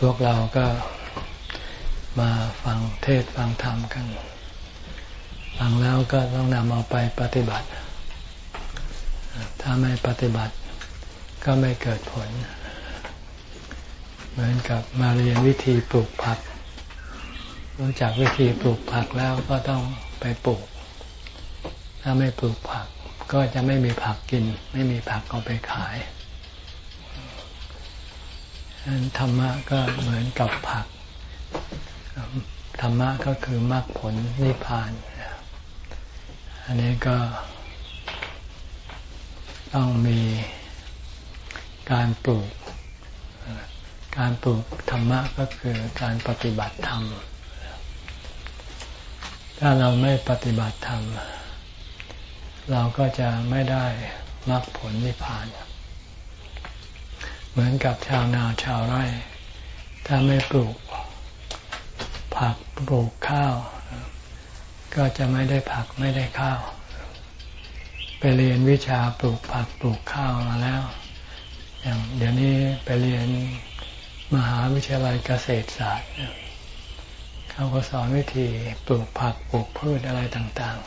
พวกเราก็มาฟังเทศฟังธรรมกัน ฟังแล้วก็ต้องนำเอาไปปฏิบัติ ถ้าไม่ปฏิบัติก็ไม่เกิดผล เหมือนกับมาเรียนวิธีปลูกผัก รู้จักวิธีปลูกผักแล้วก็ต้องไปปลูก ถ้าไม่ปลูกผักก็จะไม่มีผักกิน ไม่มีผักเอาไปขาย ธรรมะก็เหมือนกับผัก ธรรมะก็คือมรรคผลนิพพาน อันนี้ก็ต้องมีการปลูก การปลูกธรรมะก็คือการปฏิบัติธรรม ถ้าเราไม่ปฏิบัติธรรม เราก็จะไม่ได้มรรคผลนิพพาน เหมือนกับชาวนาชาวไร่ ถ้าไม่ปลูกผักปลูกข้าว ก็จะไม่ได้ผักไม่ได้ข้าว ไปเรียนวิชาปลูกผักปลูกข้าวมาแล้ว อย่างเดี๋ยวนี้ไปเรียนมหาวิทยาลัยเกษตรศาสตร์เขาก็สอนวิธีปลูกผักปลูกพืชอะไรต่าง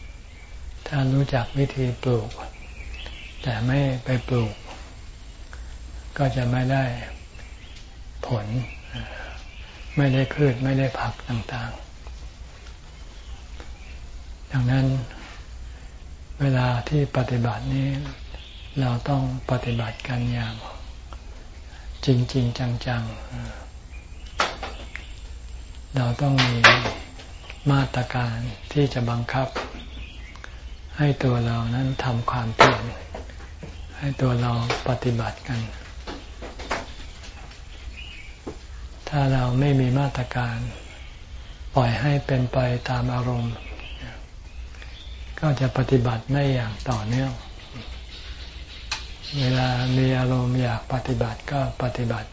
ๆ ถ้ารู้จักวิธีปลูก แต่ไม่ไปปลูก ก็จะไม่ได้ผล ไม่ได้พืชไม่ได้ผักต่างๆ ดังนั้นเวลาที่ปฏิบัตินี้เราต้องปฏิบัติกันอย่างจริงจริงจังๆ เราต้องมีมาตรการที่จะบังคับ ให้ตัวเรานั้นทำความเพียรให้ตัวเราปฏิบัติกัน ถ้าเราไม่มีมาตรการ ปล่อยให้เป็นไปตามอารมณ์ ก็จะปฏิบัติไม่อย่างต่อเนื่อง เวลามีอารมณ์อยากปฏิบัติก็ปฏิบัติ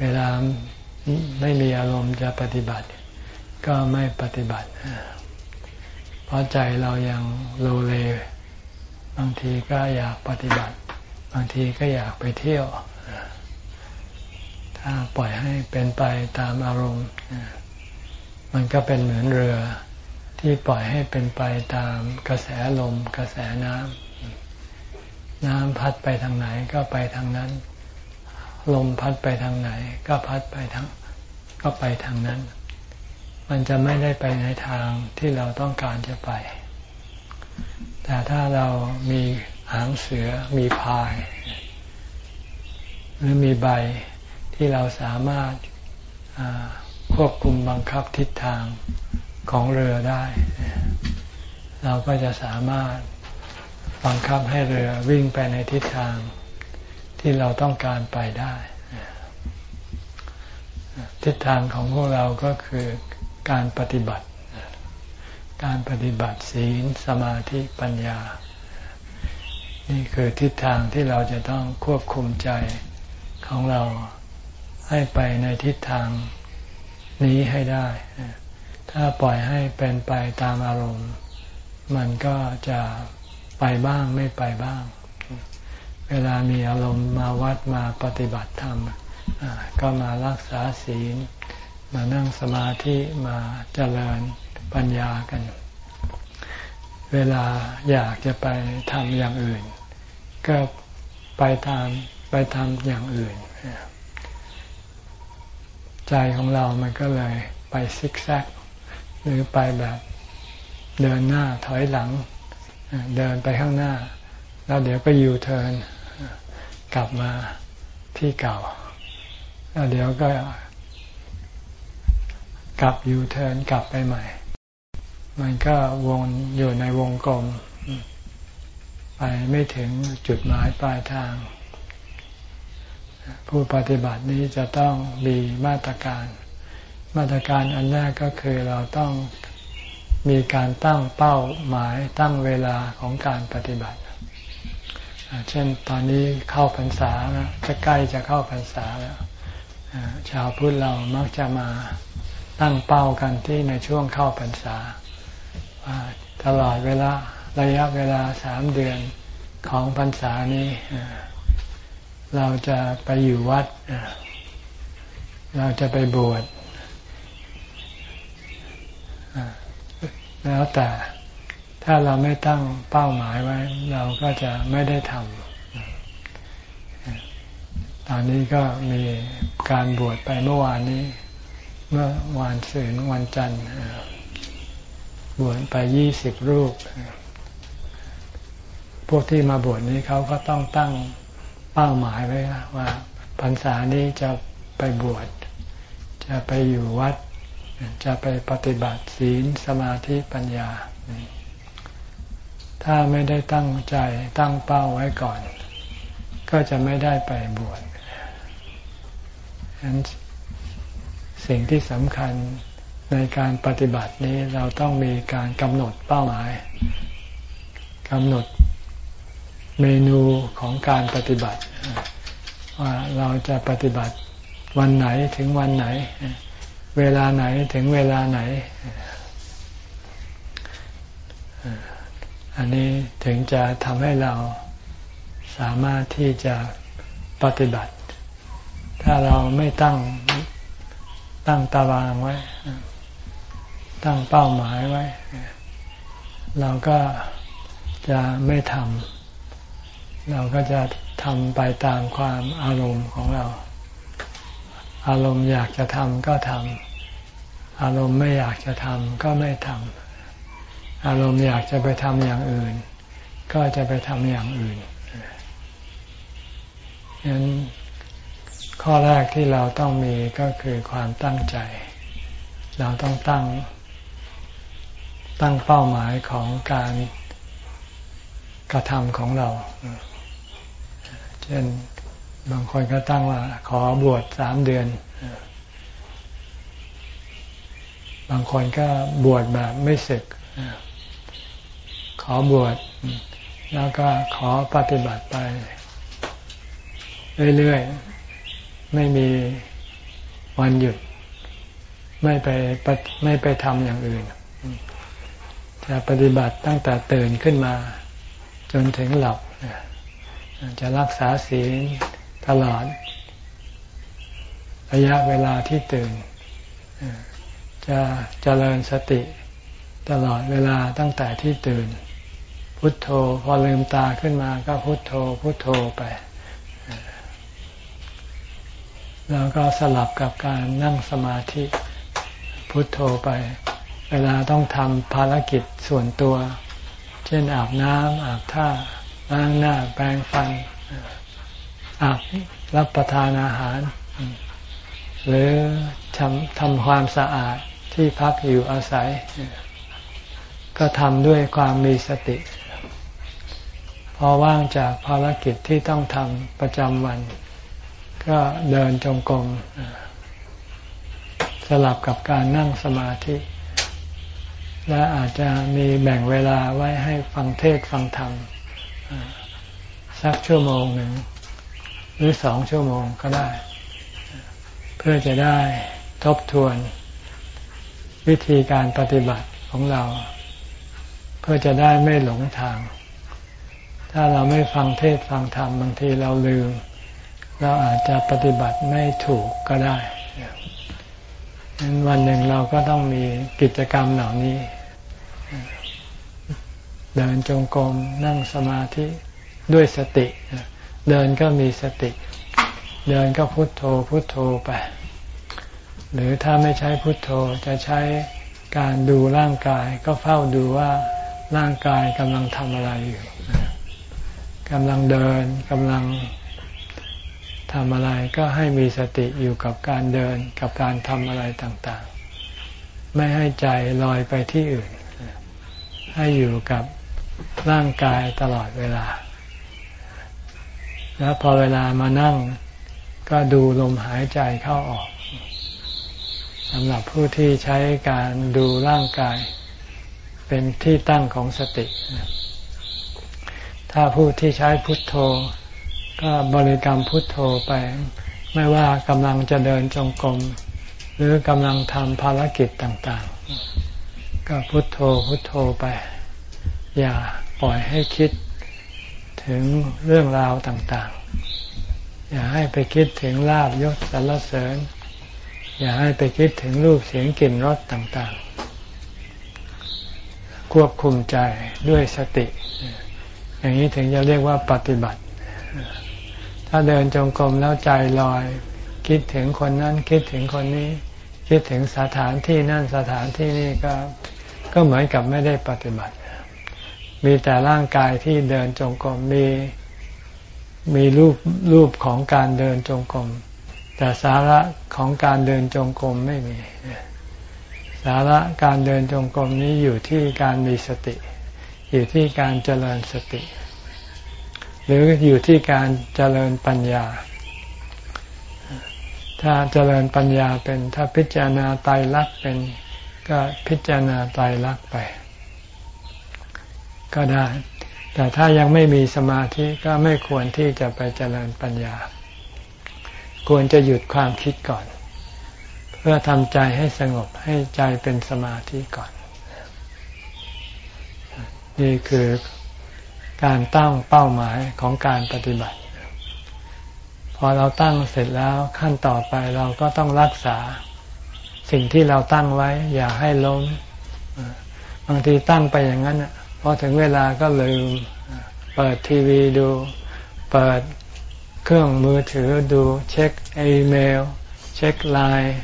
เวลาไม่มีอารมณ์จะปฏิบัติ ก็ไม่ปฏิบัติ เพราะใจเรายังโลเล บางทีก็อยากปฏิบัติ บางทีก็อยากไปเที่ยว ถ้าปล่อยให้เป็นไปตามอารมณ์ มันก็เป็นเหมือนเรือที่ปล่อยให้เป็นไปตามกระแสลม กระแสน้ำน้ำพัดไปทางไหนก็ไปทางนั้น ลมพัดไปทางไหน ก็พัดไปทางก็ไปทางนั้น มันจะไม่ได้ไปในทางที่เราต้องการจะไป แต่ถ้าเรามีหางเสือมีพาย หรือมีใบ ที่เราสามารถควบคุมบังคับทิศทางของเรือได้ เราก็จะสามารถบังคับให้เรือวิ่งไปในทิศทางที่เราต้องการไปได้ ทิศทางของพวกเราก็คือการปฏิบัติ การปฏิบัติศีลสมาธิปัญญา นี่คือทิศทางที่เราจะต้องควบคุมใจของเรา ให้ไปในทิศทางนี้ให้ได้ ถ้าปล่อยให้เป็นไปตามอารมณ์ มันก็จะไปบ้างไม่ไปบ้าง เวลามีอารมณ์มาวัดมาปฏิบัติธรรม ก็มารักษาศีล มานั่งสมาธิมาเจริญปัญญากัน เวลาอยากจะไปทำอย่างอื่น ก็ไปทำไปทำอย่างอื่น ใจของเรามันก็เลยไปซิกแซก หรือไปแบบเดินหน้าถอยหลัง เดินไปข้างหน้า แล้วเดี๋ยวก็ยูเทิร์นกลับมาที่เก่า แล้วเดี๋ยวก็กลับยูเทิร์นกลับไปใหม่ มันก็วนอยู่ในวงกลม ไปไม่ถึงจุดหมายปลายทาง ผู้ปฏิบัตินี้จะต้องมีมาตรการ มาตรการอันแรกก็คือเราต้องมีการตั้งเป้าหมายตั้งเวลาของการปฏิบัติ เช่นตอนนี้เข้าพรรษาแล้วจะใกล้จะเข้าพรรษาแล้วชาวพุทธเรามักจะมาตั้งเป้ากันที่ในช่วงเข้าพรรษา ตลอดเวลาระยะเวลาสามเดือนของพรรษานี้ เราจะไปอยู่วัด เราจะไปบวชแล้วแต่ถ้าเราไม่ตั้งเป้าหมายไว้ เราก็จะไม่ได้ทำตอนนี้ก็มีการบวชไปเมื่อวานนี้ เมื่อวานสื่อวันจันทร์บวชไปยี่สิบรูป พวกที่มาบวชนี้เขาก็ต้องตั้ง เป้าหมายไว้ว่าพรรษานี้จะไปบวช จะไปอยู่วัด จะไปปฏิบัติศีลสมาธิปัญญา ถ้าไม่ได้ตั้งใจตั้งเป้าไว้ก่อน ก็จะไม่ได้ไปบวชฉะนั้นสิ่งที่สำคัญในการปฏิบัตินี้เราต้องมีการกำหนดเป้าหมายกำหนด เมนูของการปฏิบัติ ว่าเราจะปฏิบัติวันไหนถึงวันไหน เวลาไหนถึงเวลาไหน อันนี้ถึงจะทำให้เราสามารถที่จะปฏิบัติ ถ้าเราไม่ตั้งตั้งตารางไว้ ตั้งเป้าหมายไว้ เราก็จะไม่ทำ เราก็จะทำไปตามความอารมณ์ของเรา อารมณ์อยากจะทำก็ทำอารมณ์ไม่อยากจะทำก็ไม่ทำอารมณ์อยากจะไปทำอย่างอื่น ก็จะไปทำอย่างอื่นฉะนั้นข้อแรกที่เราต้องมีก็คือความตั้งใจ เราต้องตั้ง ตั้งเป้าหมายของการกระทำของเรา เช่นบางคนก็ตั้งว่า ขอบวชสามเดือน บางคนก็บวชแบบไม่ศึก ขอบวชแล้วก็ขอปฏิบัติไป เรื่อยๆ ไม่มีวันหยุด ไม่ไปไม่ไปทำอย่างอื่น จะปฏิบัติตั้งแต่ตื่นขึ้นมา จนถึงหลับ จะรักษาศีลตลอด ระยะเวลาที่ตื่น จะเจริญสติตลอดเวลาตั้งแต่ที่ตื่น พุทโธพอลืมตาขึ้นมาก็พุทโธ พุทโธไป แล้วก็สลับกับการนั่งสมาธิพุทโธไป เวลาต้องทำภารกิจส่วนตัว เช่นอาบน้ำอาบท่า ล้างหน้าแปรงฟันอาบรับประทานอาหาร หรือทำทำความสะอาดที่พักอยู่อาศัย ก็ทำด้วยความมีสติ พอว่างจากภารกิจที่ต้องทำประจำวัน ก็เดินจงกรมสลับกับการนั่งสมาธิ และอาจจะมีแบ่งเวลาไว้ให้ฟังเทศฟังธรรม สักชั่วโมงหนึ่งหรือสองชั่วโมงก็ได้ เพื่อจะได้ทบทวน วิธีการปฏิบัติของเรา เพื่อจะได้ไม่หลงทาง ถ้าเราไม่ฟังเทศฟังธรรมบางทีเราลืม เราอาจจะปฏิบัติไม่ถูกก็ได้นั้นวันหนึ่งเราก็ต้องมีกิจกรรมเหล่านี้ เดินจงกรมนั่งสมาธิด้วยสติ เดินก็มีสติ เดินก็พุทโธพุทโธไป หรือถ้าไม่ใช้พุทโธจะใช้การดูร่างกายก็เฝ้าดูว่าร่างกายกำลังทำอะไรอยู่กำลังเดินกำลังทำอะไรก็ให้มีสติอยู่กับการเดินกับการทำอะไรต่างๆ ไม่ให้ใจลอยไปที่อื่น ให้อยู่กับ ร่างกายตลอดเวลา แล้วพอเวลามานั่งก็ดูลมหายใจเข้าออกสำหรับผู้ที่ใช้การดูร่างกาย เป็นที่ตั้งของสติ ถ้าผู้ที่ใช้พุทโธ ก็บริกรรมพุทโธไป ไม่ว่ากำลังจะเดินจงกรมหรือกำลังทำภารกิจต่าง ๆ ก็พุทโธพุทโธไป อย่าปล่อยให้คิดถึงเรื่องราวต่างๆ อย่าให้ไปคิดถึงลาบยศสรรเสริญ อย่าให้ไปคิดถึงรูปเสียงกลิ่นรสต่างๆ ควบคุมใจด้วยสติ อย่างนี้ถึงจะเรียกว่าปฏิบัติ ถ้าเดินจงกรมแล้วใจลอย คิดถึงคนนั้นคิดถึงคนนี้ คิดถึงสถานที่นั่นสถานที่นี่ก็ก็เหมือนกับไม่ได้ปฏิบัติ มีแต่ร่างกายที่เดินจงกรมมีมีรูปรูปของการเดินจงกรมแต่สาระของการเดินจงกรมไม่มี สาระการเดินจงกรมนี้อยู่ที่การมีสติ อยู่ที่การเจริญสติ หรืออยู่ที่การเจริญปัญญา ถ้าเจริญปัญญาเป็นถ้าพิจารณาไตรลักษณ์เป็นก็พิจารณาไตรลักษณ์ไป ก็ได้ แต่ถ้ายังไม่มีสมาธิก็ไม่ควรที่จะไปเจริญปัญญา ควรจะหยุดความคิดก่อน เพื่อทำใจให้สงบให้ใจเป็นสมาธิก่อน นี่คือการตั้งเป้าหมายของการปฏิบัติ พอเราตั้งเสร็จแล้วขั้นต่อไปเราก็ต้องรักษาสิ่งที่เราตั้งไว้ อย่าให้ล้ม บางทีตั้งไปอย่างนั้น พอถึงเวลาก็ลืมเปิดทีวีดู เปิดเครื่องมือถือดูเช็คอีเมล เช็คไลน์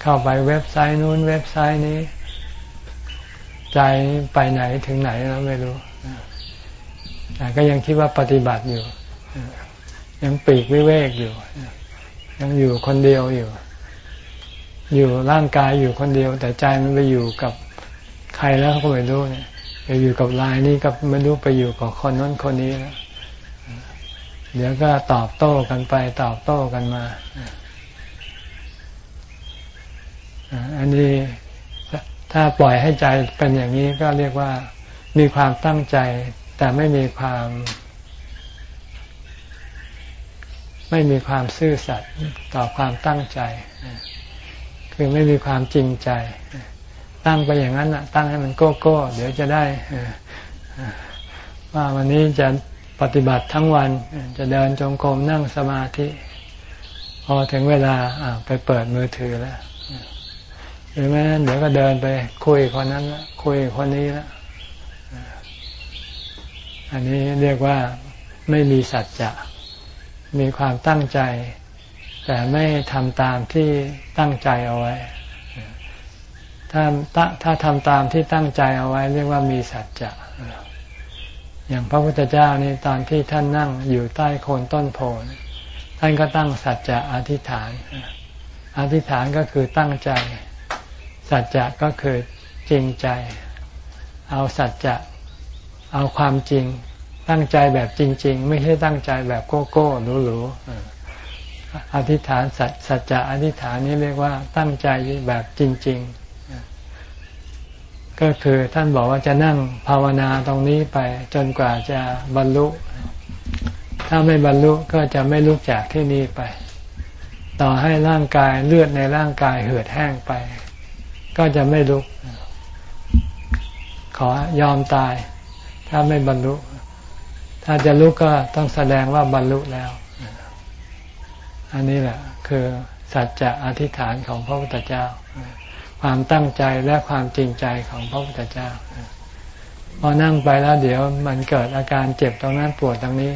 เข้าไปเว็บไซต์นู้นเว็บไซต์นี้ ใจไปไหนถึงไหนแล้วไม่รู้แต่ก็ยังคิดว่าปฏิบัติอยู่ ยังปีกวิเวกอยู่ ยังอยู่คนเดียวอยู่ อยู่ร่างกายอยู่คนเดียว แต่ใจมันไปอยู่กับ ใครแล้วก็ไม่รู้เนี่ยไปอยู่กับลายนี้ก็ไม่รู้ไปอยู่กับคนนั้นคนนี้แล้วเดี๋ยวก็ตอบโต้กันไปตอบโต้กันมา อันนี้ถ้าปล่อยให้ใจเป็นอย่างนี้ก็เรียกว่ามีความตั้งใจ แต่ไม่มีความ ไม่มีความซื่อสัตย์ต่อความตั้งใจ คือไม่มีความจริงใจ ตั้งไปอย่างนั้นอะตั้งให้มันโก้โก้เดี๋ยวจะได้ว่าวันนี้จะปฏิบัติทั้งวัน จะเดินจงกรมนั่งสมาธิ พอถึงเวลาไปเปิดมือถือแล้วหรือไม่นั้นเดี๋ยวก็เดินไปคุยคนนั้นละคุยคนนี้ละอันนี้เรียกว่าไม่มีสัจจะมีความตั้งใจ แต่ไม่ทำตามที่ตั้งใจเอาไว้ ถ้าถ้าทำตามที่ตั้งใจเอาไว้ เรียกว่ามีสัจจะอย่างพระพุทธเจ้านี่ตอนที่ท่านนั่งอยู่ใต้โคนต้นโพท่านก็ตั้งสัจจะอธิษฐาน อธิษฐานก็คือตั้งใจ สัจจะก็คือจริงใจ เอาสัจจะเอาความจริง ตั้งใจแบบจริง ๆ ไม่ใช่ตั้งใจแบบโก้โก้หรูๆอธิษฐานสัจสัจจะอธิษฐานนี้เรียกว่าตั้งใจแบบจริง ๆ ก็คือท่านบอกว่าจะนั่งภาวนาตรงนี้ไปจนกว่าจะบรรลุ ถ้าไม่บรรลุก็จะไม่ลุกจากที่นี่ไป ต่อให้ร่างกายเลือดในร่างกายเหือดแห้งไป ก็จะไม่ลุก ขอยอมตาย ถ้าไม่บรรลุ ถ้าจะลุกก็ต้องแสดงว่าบรรลุแล้ว อันนี้แหละคือสัจจะอธิษฐานของพระพุทธเจ้า ความตั้งใจและความจริงใจของพระพุทธเจ้า พอนั่งไปแล้วเดี๋ยวมันเกิดอาการเจ็บตรงนั้นปวดตรงนี้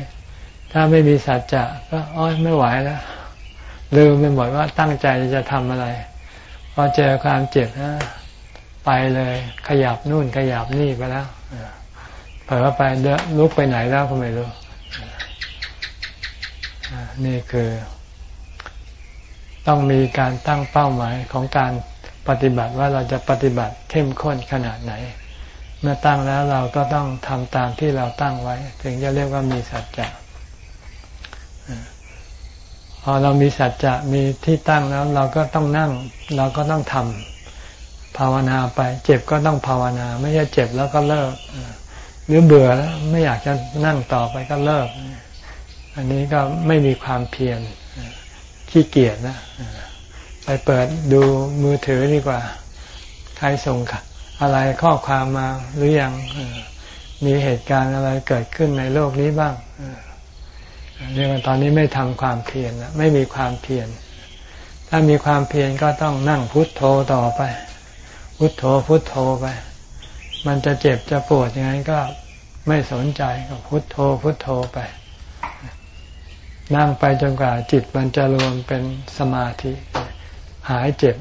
ถ้าไม่มีสัจจะก็อ้อยไม่ไหวแล้วลืมไปหมดว่าตั้งใจจะทำอะไร พอเจอความเจ็บนะไปเลยขยับนู่นขยับนี่ไปแล้วเผลอไปเดลุกไปไหนแล้วก็ไม่รู้นี่คือ ต้องมีการตั้งเป้าหมายของการ ปฏิบัติว่าเราจะปฏิบัติเข้มข้นขนาดไหน เมื่อตั้งแล้วเราก็ต้องทำตามที่เราตั้งไว้ ถึงจะเรียกว่ามีสัจจะพอเรามีสัจจะมีที่ตั้งแล้วเราก็ต้องนั่ง เราก็ต้องทำภาวนาไป เจ็บก็ต้องภาวนา ไม่ใช่เจ็บแล้วก็เลิกหรือเบื่อแล้วไม่อยากจะนั่งต่อไปก็เลิก อันนี้ก็ไม่มีความเพียรขี้เกียจนะ ไปเปิดดูมือถือดีกว่า ใครส่งอะไรข้อความมาหรือยังมีเหตุการณ์อะไรเกิดขึ้นในโลกนี้บ้างเรียกว่าตอนนี้ไม่ทำความเพียรไม่มีความเพียรถ้ามีความเพียรก็ต้องนั่งพุทโธต่อไป พุทโธพุทโธไป มันจะเจ็บจะปวดยังไงก็ไม่สนใจก็พุทโธพุทโธไป นั่งไปจนกว่าจิตมันจะรวมเป็นสมาธิ หายเจ็บ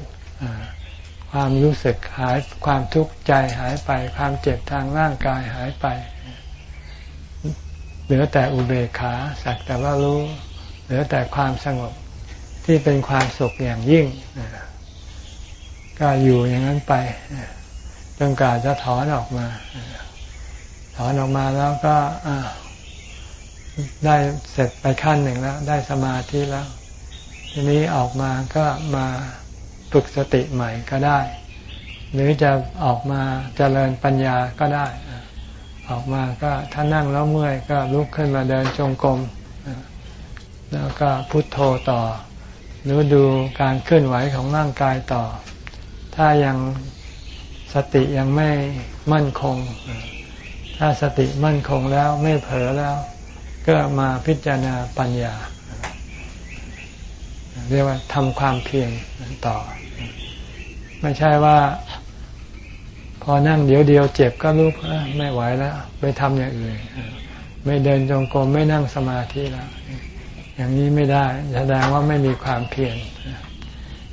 ความรู้สึกหายความทุกข์ใจหายไป ความเจ็บทางร่างกายหายไป เหลือแต่อุเบกขาสักแต่ว่ารู้เหลือแต่ความสงบที่เป็นความสุขอย่างยิ่งก็อยู่อย่างนั้นไปจนกว่าจะถอนออกมา ถอนออกมาแล้วก็ได้เสร็จไปขั้นหนึ่งแล้ว ได้สมาธิแล้ว ทีนี้ออกมาก็มาฝึกสติใหม่ก็ได้ หรือจะออกมาเจริญปัญญาก็ได้ ออกมาก็ถ้านั่งแล้วเมื่อยก็ลุกขึ้นมาเดินจงกรมแล้วก็พุทโธต่อ หรือดูการเคลื่อนไหวของร่างกายต่อ ถ้ายังสติยังไม่มั่นคง ถ้าสติมั่นคงแล้วไม่เผลอแล้ว ก็มาพิจารณาปัญญา เรียกว่าทำความเพียรต่อ ไม่ใช่ว่า พอนั่งเดี๋ยวเดียวเจ็บก็ลุกไม่ไหวแล้วไปทำอย่างอื่นไม่เดินจงกรมไม่นั่งสมาธิแล้วอย่างนี้ไม่ได้แสดงว่าไม่มีความเพียร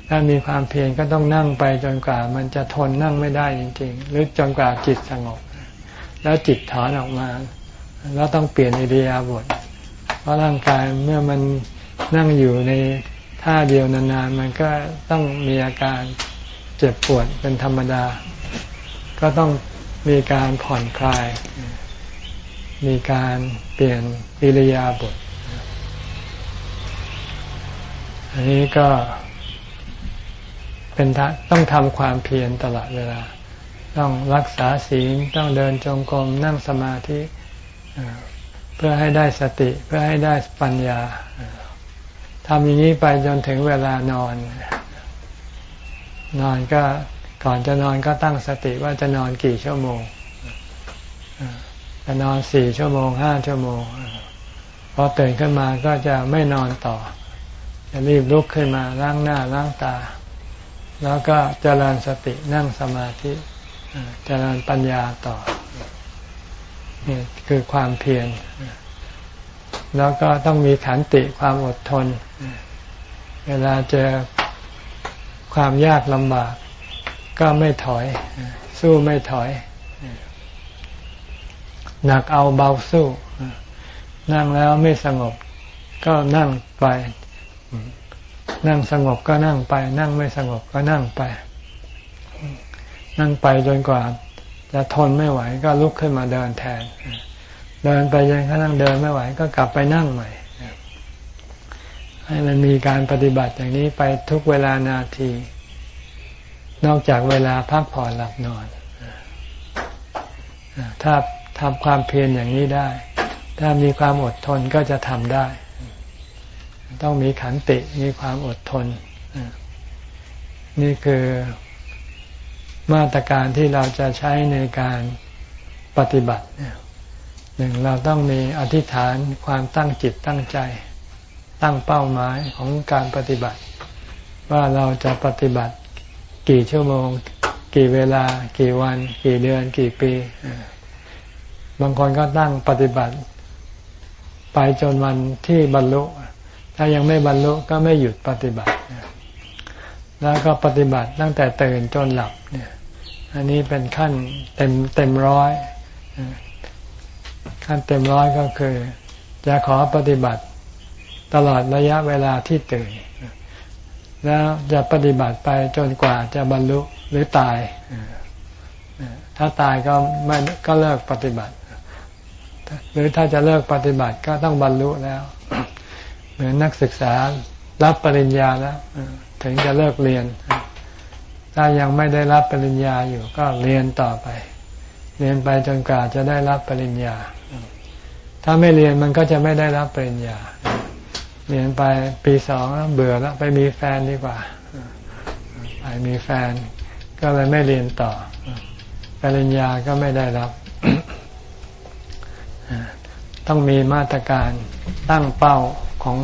ถ้ามีความเพียรก็ต้องนั่งไปจนกว่า มันจะทนนั่งไม่ได้จริง ๆ หรือจนกว่าจิตสงบ แล้วจิตถอนออกมา แล้วต้องเปลี่ยนอิริยาบถเพราะร่างกายเมื่อมันนั่งอยู่ใน ท่าเดียวนานๆ มันก็ต้องมีอาการเจ็บปวดเป็นธรรมดา ก็ต้องมีการผ่อนคลาย มีการเปลี่ยนอิริยาบถอันนี้ก็เป็นต้องทำความเพียรตลอดเวลา ต้องรักษาศีลต้องเดินจงกรมนั่งสมาธิเพื่อให้ได้สติเพื่อให้ได้ปัญญา ทำอย่างนี้ไปจนถึงเวลานอน นอนก็ก่อนจะนอนก็ตั้งสติว่าจะนอนกี่ชั่วโมงจะนอนสี่ชั่วโมงห้าชั่วโมงพอตื่นขึ้นมาก็จะไม่นอนต่อ จะรีบลุกขึ้นมาล้างหน้าล้างตา แล้วก็เจริญสตินั่งสมาธิเจริญปัญญาต่อนี่คือความเพียร แล้วก็ต้องมีขันติความอดทน เวลาเจอความยากลำบาก ก็ไม่ถอย สู้ไม่ถอย หนักเอาเบาสู้ นั่งแล้วไม่สงบ ก็นั่งไป นั่งสงบก็นั่งไป นั่งไม่สงบก็นั่งไป นั่งไปจนกว่าจะทนไม่ไหวก็ลุกขึ้นมาเดินแทน เดินไปยังก็นั่งเดินไม่ไหว ก็กลับไปนั่งใหม่ ให้มันมีการปฏิบัติอย่างนี้ไปทุกเวลานาที นอกจากเวลาพักผ่อนหลับนอน ถ้าทำความเพียรอย่างนี้ได้ ถ้ามีความอดทนก็จะทำได้ ต้องมีขันติมีความอดทน นี่คือมาตรการที่เราจะใช้ในการปฏิบัติ หนึ่งเราต้องมีอธิษฐานความตั้งจิตตั้งใจ ตั้งเป้าหมายของการปฏิบัติ ว่าเราจะปฏิบัติกี่ชั่วโมง กี่เวลา กี่วัน กี่เดือน กี่ปี บางคนก็ตั้งปฏิบัติ ไปจนวันที่บรรลุ ถ้ายังไม่บรรลุก็ไม่หยุดปฏิบัติ แล้วก็ปฏิบัติตั้งแต่ตื่นจนหลับเนี่ย อันนี้เป็นขั้นเต็มเต็มร้อย ขั้นเต็มร้อยก็คือ จะขอปฏิบัติตลอดระยะเวลาที่ตื่น แล้วจะปฏิบัติไปจนกว่าจะบรรลุหรือตาย ถ้าตายก็ไม่ก็เลิกปฏิบัติ หรือถ้าจะเลิกปฏิบัติก็ต้องบรรลุแล้ว เหมือนนักศึกษารับปริญญาแล้วถึงจะเลิกเรียน ถ้ายังไม่ได้รับปริญญาอยู่ก็เรียนต่อไป เรียนไปจนกว่าจะได้รับปริญญา ถ้าไม่เรียนมันก็จะไม่ได้รับปริญญา เรียนไปปีสองแล้วเบื่อแล้วไปมีแฟนดีกว่า ไปมีแฟน ก็เลยไม่เรียนต่อ ปริญญาก็ไม่ได้รับ ต้องมีมาตรการตั้งเป้าของ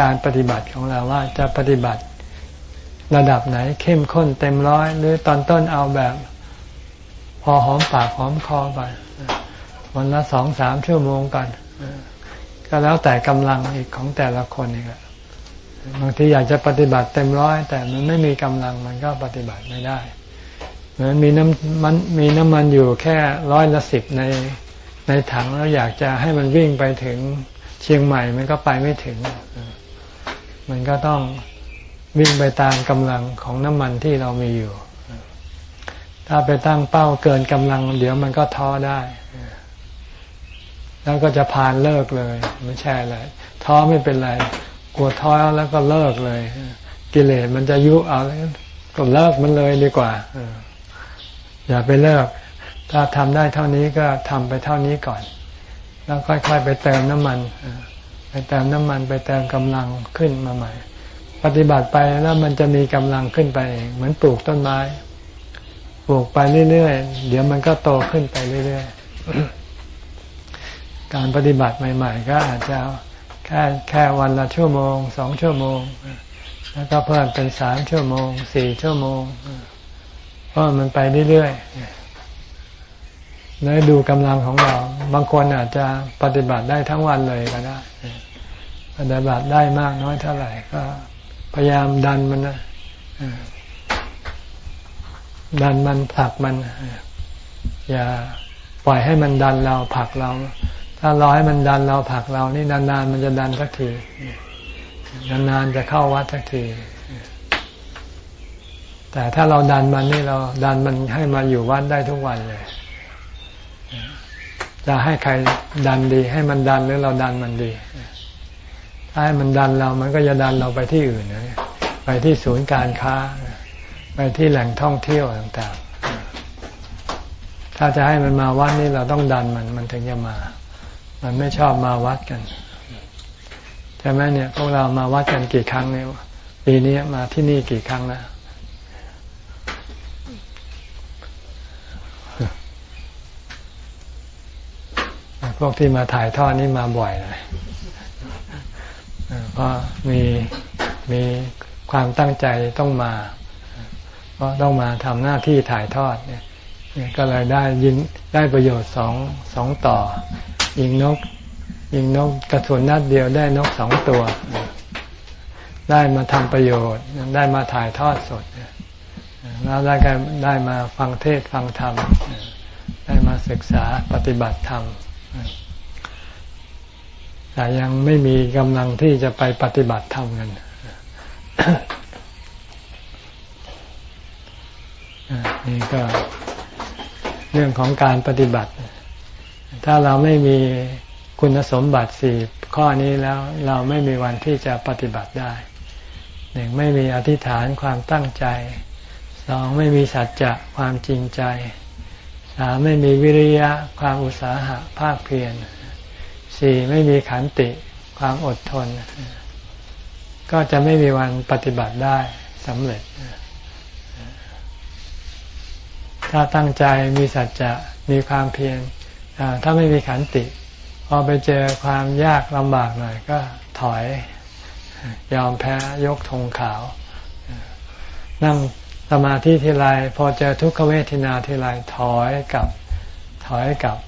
การปฏิบัติของเราว่าจะปฏิบัติระดับไหนเข้มข้นเต็มร้อย หรือตอนต้นเอาแบบ พอหอมปากหอมคอไป วันละสองสามชั่วโมงก่อนก็แล้วแต่กำลังอีกของแต่ละคนเองบางทีอยากจะปฏิบัติเต็มร้อย แต่มันไม่มีกำลังมันก็ปฏิบัติไม่ได้เหมือนมีน้ำมันมีน้ำมันอยู่แค่ร้อยละสิบในในถังแล้วอยากจะให้มันวิ่งไปถึงเชียงใหม่มันก็ไปไม่ถึง มันก็ต้องวิ่งไปตามกำลังของน้ำมันที่เรามีอยู่ ถ้าไปตั้งเป้าเกินกำลัง เดี๋ยวมันก็ท้อได้ แล้วก็จะพานเลิกเลย ไม่ใช่อะไรท้อไม่เป็นไร กลัวท้อแล้วก็เลิกเลย กิเลสมันจะยุเอาแล้วก็เลิกมันเลยดีกว่าอย่าไปเลิก ถ้าทำได้เท่านี้ก็ทำไปเท่านี้ก่อน แล้วค่อยๆไปเติมน้ำมันไปเติมน้ำมันไปเติมกำลังขึ้นมาใหม่ ปฏิบัติไปแล้วมันจะมีกำลังขึ้นไปเองเหมือนปลูกต้นไม้ ปลูกไปเรื่อยๆเดี๋ยวมันก็โตขึ้นไปเรื่อยๆ การปฏิบัติใหม่ ๆ ก็อาจจะแค่แค่วันละชั่วโมงสองชั่วโมง แล้วก็เพิ่มเป็นสามชั่วโมงสี่ชั่วโมงเพราะมันไปเรื่อยๆแล้วดูกำลังของเรา บางคนอาจจะปฏิบัติได้ทั้งวันเลยก็ได้ปฏิบัติได้มากน้อยเท่าไหร่ก็ พยายามดันมันนะดันมันผลักมัน อย่าปล่อยให้มันดันเราผลักเรา ถ้ารอให้มันดันเราผักเรานี่นานๆมันจะดันสักทีนานๆจะเข้าวัดสักที แต่ถ้าเราดันมันนี่เราดันมันให้มาอยู่วัดได้ทุกวันเลย จะให้ใครดันดี ให้มันดันหรือเราดันมันดี ถ้าให้มันดันเรา มันก็จะดันเราไปที่อื่นนะไปที่ศูนย์การค้า ไปที่แหล่งท่องเที่ยวต่างๆ ถ้าจะให้มันมาวัดนี่เราต้องดันมันมันถึงจะมา มันไม่ชอบมาวัดกันใช่ไหมเนี่ย พวกเรามาวัดกันกี่ครั้งเนี่ยปีนี้มาที่นี่กี่ครั้งแล้วพวกที่มาถ่ายทอดนี่มาบ่อยเลยเพราะมีมีความตั้งใจต้องมา เพราะต้องมาทำหน้าที่ถ่ายทอดเนี่ยก็เลยได้ยินได้ประโยชน์สองสองต่อ ยิงนก ยิงนกกระสุนนัดเดียวได้นกสองตัว ได้มาทำประโยชน์ ได้มาถ่ายทอดสดแล้วได้ได้มาฟังเทศฟังธรรม ได้มาศึกษาปฏิบัติธรรมแต่ยังไม่มีกำลังที่จะไปปฏิบัติธรรมกันนี่ก็เรื่องของการปฏิบัติ ถ้าเราไม่มีคุณสมบัติสี่ข้อนี้แล้วเราไม่มีวันที่จะปฏิบัติได้หนึ่งไม่มีอธิษฐานความตั้งใจสองไม่มีสัจจะความจริงใจสามไม่มีวิริยะความอุตสาหะภาคเพียรสี่ไม่มีขันติความอดทน ก็จะไม่มีวันปฏิบัติได้สำเร็จ ถ้าตั้งใจมีสัจจะมีความเพียร ถ้าไม่มีขันติ พอไปเจอความยากลำบากหน่อยก็ถอย ยอมแพ้ยกธงขาว นั่งสมาธิทีไรพอเจอทุกขเวทนาทีไรถอยกลับถอยกลับ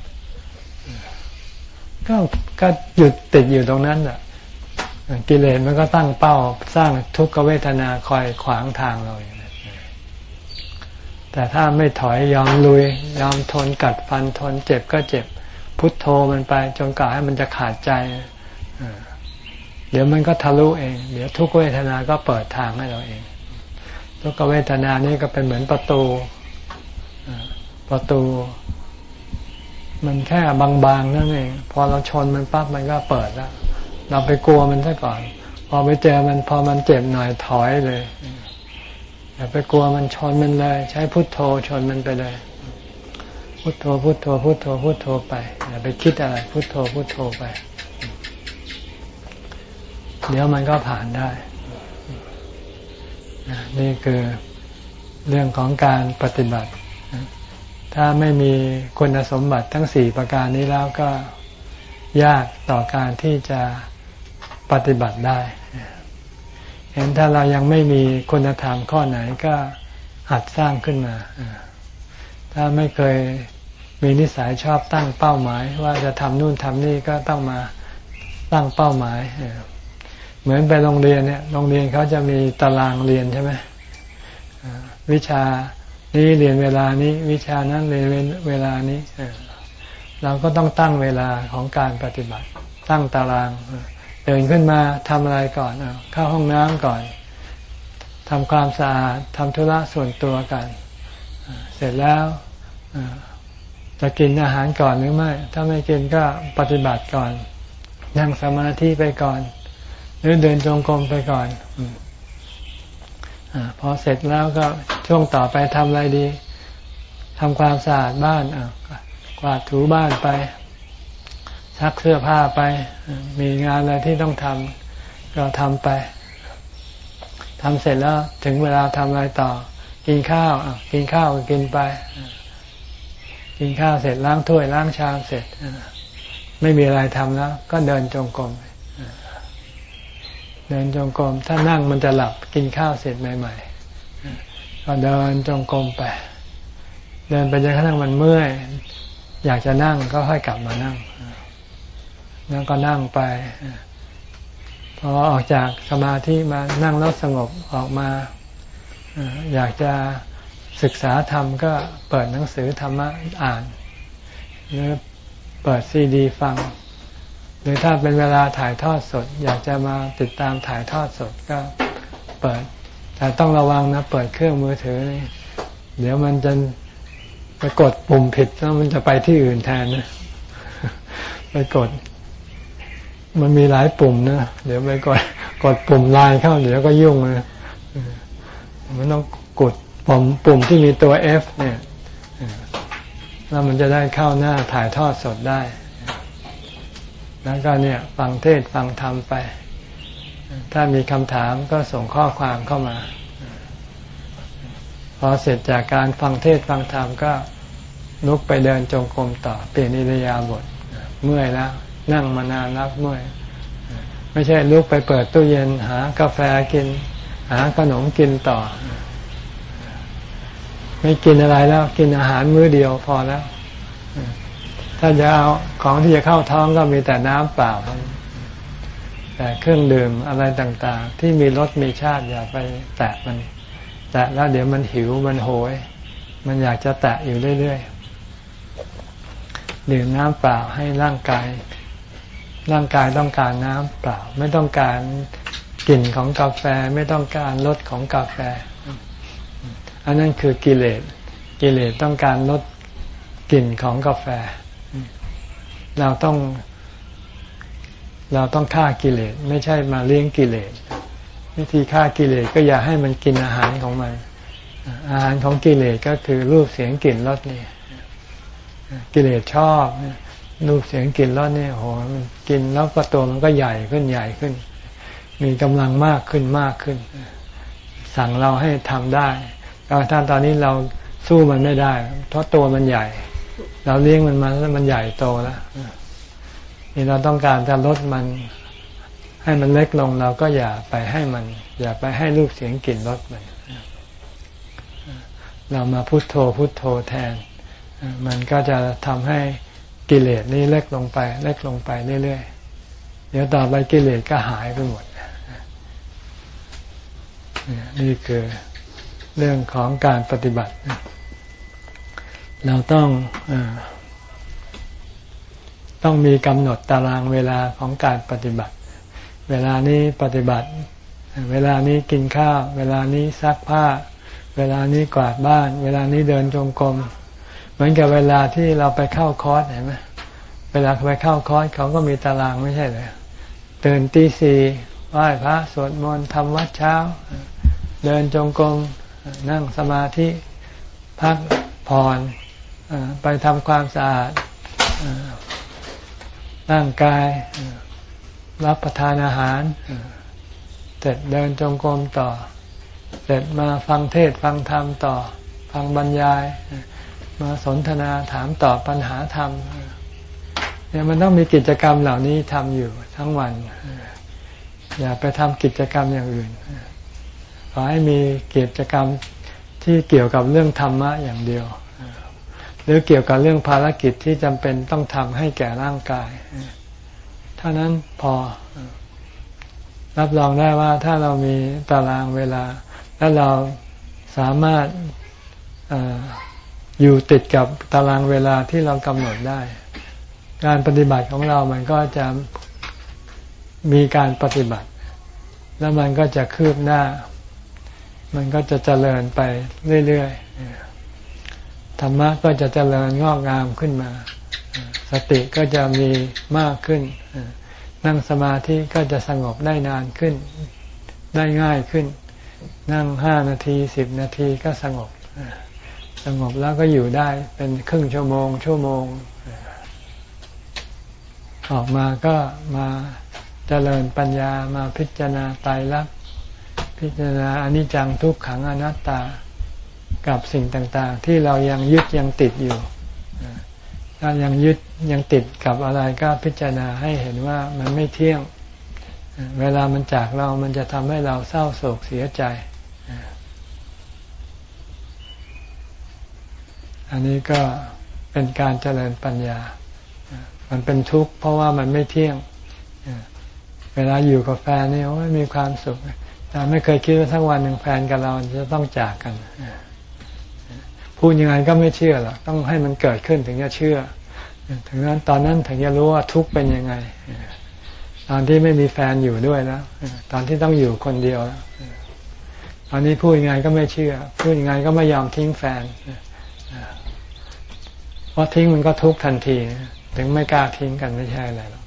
ก็ก็หยุดติดอยู่ตรงนั้นอะกิเลสมันก็ตั้งเป้าสร้างทุกขเวทนาคอยขวางทางเราอย่า แต่ถ้าไม่ถอยยอมลุย ยอมทนกัดฟันทนเจ็บก็เจ็บ พุทโธมันไปจนกว่าให้มันจะขาดใจ เดี๋ยวมันก็ทะลุเอง เดี๋ยวทุกเวทนาก็เปิดทางให้เราเอง ทุกเวทนานี่ก็เป็นเหมือนประตูประตู มันแค่บางๆนั่นเอง พอเราชนมันปั๊บมันก็เปิดแล้ว เราไปกลัวมันซะก่อน พอไปเจอมันพอมันเจ็บหน่อยถอยเลย อย่าไปกลัวมันชนมันเลย ใช้พุทโธชนมันไปเลย พุทโธพุทโธพุทโธพุทโธไปอย่าไปคิดอะไร พุทโธพุทโธไป เดี๋ยวมันก็ผ่านได้นี่คือเรื่องของการปฏิบัติ ถ้าไม่มีคุณสมบัติทั้งสี่ประการนี้แล้วก็ยากต่อการที่จะปฏิบัติได้ เห็นถ้าเรายังไม่มีคุณธรรมข้อไหนก็หัดสร้างขึ้นมา ถ้าไม่เคยมีนิสัยชอบตั้งเป้าหมาย ว่าจะทำนู่นทำนี่ก็ต้องมาตั้งเป้าหมาย เหมือนไปโรงเรียนเนี่ย โรงเรียนเขาจะมีตารางเรียนใช่ไหมวิชานี้เรียนเวลานี้ วิชานั้นเรียนเวลานี้เราก็ต้องตั้งเวลาของการปฏิบัติ ตั้งตาราง เดินขึ้นมาทำอะไรก่อนเข้าห้องน้ำก่อนทำความสะอาดทำธุระส่วนตัวกัน เสร็จแล้วจะกินอาหารก่อนหรือไม่ ถ้าไม่กินก็ปฏิบัติก่อน นั่งสมาธิไปก่อน หรือเดินจงกรมไปก่อนอพอเสร็จแล้วก็ช่วงต่อไปทำอะไรดีทำความสะอาดบ้านกวาดถูบ้านไป ซักเสื้อผ้าไป มีงานอะไรที่ต้องทำก็ทำไปทำเสร็จแล้วถึงเวลาทำอะไรต่อ กินข้าวกินข้าวกินไป กินข้าวเสร็จล้างถ้วยล้างชามเสร็จไม่มีอะไรทำแล้ว ก็เดินจงกรมเดินจงกรมถ้านั่งมันจะหลับกินข้าวเสร็จใหม่ ๆ ก็เดินจงกรมไป เดินไปจนกระทั่งมันเมื่อย อยากจะนั่งก็ค่อยกลับมานั่ง แล้วก็นั่งไป พอออกจากสมาธิมานั่งแล้วสงบออกมาอยากจะศึกษาธรรมก็เปิดหนังสือธรรมะอ่านหรือเปิดซีดี ฟัง หรือถ้าเป็นเวลาถ่ายทอดสด อยากจะมาติดตามถ่ายทอดสดก็เปิด แต่ต้องระวังนะ เปิดเครื่องมือถือนี่เดี๋ยวมันจะไปกดปุ่มผิดแล้วมันจะไปที่อื่นแทนนะไปกด มันมีหลายปุ่มนะเดี๋ยวไปกดกดปุ่มลายเข้าเดี๋ยวก็ยุ่งนะมันต้องกดปุ่มปุ่มที่มีตัว F เนี่ยแล้วมันจะได้เข้าหน้าถ่ายทอดสดได้ แล้วก็เนี่ย ฟังเทศฟังธรรมไป ถ้ามีคำถามก็ส่งข้อความเข้ามา พอเสร็จจากการฟังเทศฟังธรรมก็ลุกไปเดินจงกรมต่อ เปลี่ยนอิริยาบถเมื่อยแล้ว นั่งมานานแล้วเมื่อยไม่ใช่ลุกไปเปิดตู้เย็นหากาแฟกิน หาขนมกินต่อ ไม่กินอะไรแล้ว กินอาหารมื้อเดียวพอแล้ว ถ้าจะเอาของที่จะเข้าท้องก็มีแต่น้ำเปล่า แต่เครื่องดื่มอะไรต่าง ๆ ที่มีรสมีชาติอย่าไปแตะมัน แตะแล้วเดี๋ยวมันหิวมันโหย มันอยากจะแตะอยู่เรื่อยๆดื่มน้ำเปล่าให้ร่างกาย ร่างกายต้องการน้ำเปล่า ไม่ต้องการกลิ่นของกาแฟไม่ต้องการรสของกาแฟ อันนั้นคือกิเลสกิเลสต้องการลดกลิ่นของกาแฟ เราต้อง เราต้องฆ่ากิเลสไม่ใช่มาเลี้ยงกิเลสวิธีฆ่ากิเลสก็อย่าให้มันกินอาหารของมัน อาหารของกิเลสก็คือรูปเสียงกลิ่นรสนี่กิเลสชอบ รูปเสียงกลิ่นรสนี่ยโหมันกินแล้วก็ตัวมันก็ใหญ่ขึ้นใหญ่ขึ้น มีกำลังมากขึ้นมากขึ้น สั่งเราให้ทำได้ก็ถ้าตอนนี้เราสู้มันไม่ได้ เพราะตัวมันใหญ่ เราเลี้ยงมันมาแล้วมันใหญ่โตแล้วนี่เราต้องการจะลดมัน ให้มันเล็กลงเราก็อย่าไปให้มัน อย่าไปให้รูปเสียงกลิ่นลดมันเรามาพุโทโธพุโทโธแทน มันก็จะทำให้ กิเลสนี้เล็กลงไป เล็กลงไปเรื่อยๆเดี๋ยวต่อไปกิเลสก็หายไปหมดนี่คือเรื่องของการปฏิบัติ เราต้องอต้องมีกำหนดตารางเวลาของการปฏิบัติ เวลานี้ปฏิบัติ เวลานี้กินข้าว เวลานี้ซักผ้า เวลานี้กวาดบ้าน เวลานี้เดินจงกรม เหมือนกับเวลาที่เราไปเข้าคอร์สเห็นไหมเวลาไปเข้าคอร์สเขาก็มีตารางไม่ใช่เลยตื่นตีสี่ไหว้พระสวดมนต์ทำวัดเช้า เดินจงกรมนั่งสมาธิพักผ่อนไปทำความสะอาดร่างกายรับประทานอาหาร เสร็จเดินจงกรมต่อ เสร็จมาฟังเทศฟังธรรมต่อ ฟังบรรยาย มาสนทนาถามตอบปัญหาธรรมเนี่ยมันต้องมีกิจกรรมเหล่านี้ทำอยู่ทั้งวัน อย่าไปทำกิจกรรมอย่างอื่นขอให้มีกิจกรรมที่เกี่ยวกับเรื่องธรรมะอย่างเดียว หรือเกี่ยวกับเรื่องภารกิจที่จำเป็นต้องทำให้แก่ร่างกายเท่านั้นพอรับรองได้ว่าถ้าเรามีตารางเวลา และเราสามารถ อยู่ติดกับตารางเวลาที่เรากำหนดได้ การปฏิบัติของเรามันก็จะมีการปฏิบัติ แล้วมันก็จะคืบหน้า มันก็จะเจริญไปเรื่อยๆธรรมะก็จะเจริญงอกงามขึ้นมา สติก็จะมีมากขึ้น นั่งสมาธิก็จะสงบได้นานขึ้น ได้ง่ายขึ้น นั่งห้านาทีสิบนาทีก็สงบ สงบแล้วก็อยู่ได้เป็นครึ่งชั่วโมง ชั่วโมง ออกมาก็มาเจริญปัญญามาพิจารณาตายรักพิจารณาอนิจจังทุกขังอนัตตากับสิ่งต่าง ๆ ที่เรายังยึดยังติดอยู่ ถ้ายังยึดยังติดกับอะไรก็พิจารณาให้เห็นว่ามันไม่เที่ยง เวลามันจากเรามันจะทำให้เราเศร้าโศกเสียใจ อันนี้ก็เป็นการเจริญปัญญา มันเป็นทุกข์เพราะว่ามันไม่เที่ยง เวลาอยู่กับแฟนนี่โอ้ยมีความสุขแต่ไม่เคยคิดว่าทั้งวันหนึ่งแฟนกับเราจะต้องจากกัน พูดยังไงก็ไม่เชื่อหรอกต้องให้มันเกิดขึ้นถึงจะเชื่อ ถึงนั้นตอนนั้นถึงจะรู้ว่าทุกข์เป็นยังไง ตอนที่ไม่มีแฟนอยู่ด้วยแล้ว ตอนที่ต้องอยู่คนเดียว ตอนนี้พูดยังไงก็ไม่เชื่อ พูดยังไงก็ไม่ยอมทิ้งแฟน ราะทิ้งมันก็ทุกข์ทันที ถึงไม่กล้าทิ้งกันไม่ใช่อะไรหรอก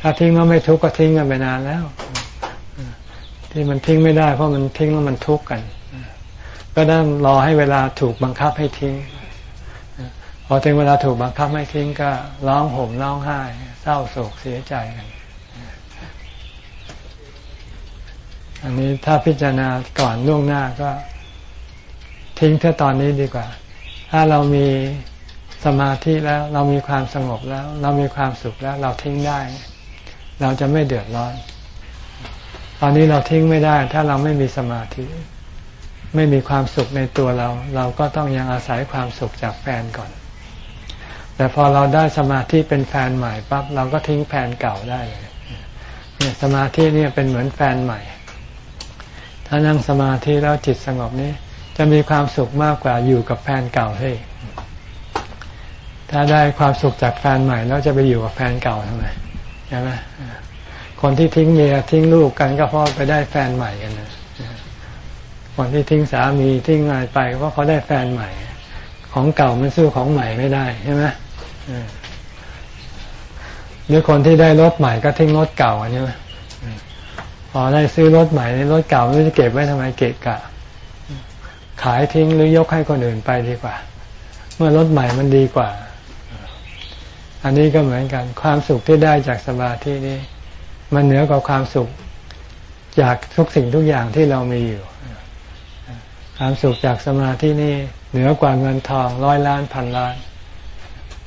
ถ้าทิ้งแล้วไม่ทุกข์ก็ทิ้งกันไปนานแล้ว ที่มันทิ้งไม่ได้ เพราะมันทิ้งแล้วมันทุกข์กัน ก็ต้องรอให้เวลาถูกบังคับให้ทิ้งพอถึงเวลาถูกบังคับให้ทิ้งก็ร้องห่มร้องไห้ เศร้าโศกเสียใจกันอันนี้ถ้าพิจารณาก่อนล่วงหน้าก็ ทิ้งเท่าตอนนี้ดีกว่า ถ้าเรามีสมาธิแล้วเรามีความสงบแล้ว เรามีความสุขแล้ว เราทิ้งได้ เราจะไม่เดือดร้อน ตอนนี้เราทิ้งไม่ได้ ถ้าเราไม่มีสมาธิ ไม่มีความสุขในตัวเรา เราก็ต้องยังอาศัยความสุขจากแฟนก่อน แต่พอเราได้สมาธิเป็นแฟนใหม่ปั๊บเราก็ทิ้งแฟนเก่าได้เลยเนี่ยสมาธิเนี่ยเป็นเหมือนแฟนใหม่ ถ้านั่งสมาธิแล้วจิตสงบนี้ จะมีความสุขมากกว่าอยู่กับแฟนเก่าให้ถ้าได้ความสุขจากแฟนใหม่แล้วจะไปอยู่กับแฟนเก่าทำไมใช่ไหมคนที่ทิ้งเมียทิ้งลูกกันก็เพราะไปได้แฟนใหม่กันนะคนที่ทิ้งสามีทิ้งอะไรไปเพราะเขาได้แฟนใหม่ ของเก่ามันสู้ของใหม่ไม่ได้ใช่ไหมหรือคนที่ได้รถใหม่ก็ทิ้งรถเก่าใช่ไหมพอได้ซื้อรถใหม่ในรถเก่าไม่รู้จะเก็บไว้ทำไมเกะกะ ขายทิ้งหรือยกให้คนอื่นไปดีกว่า เมื่อรถใหม่มันดีกว่า อันนี้ก็เหมือนกัน ความสุขที่ได้จากสมาธินี้ มันเหนือกว่าความสุขจากทุกสิ่งทุกอย่างที่เรามีอยู่ ความสุขจากสมาธินี่เหนือกว่าเงินทองร้อยล้านพันล้าน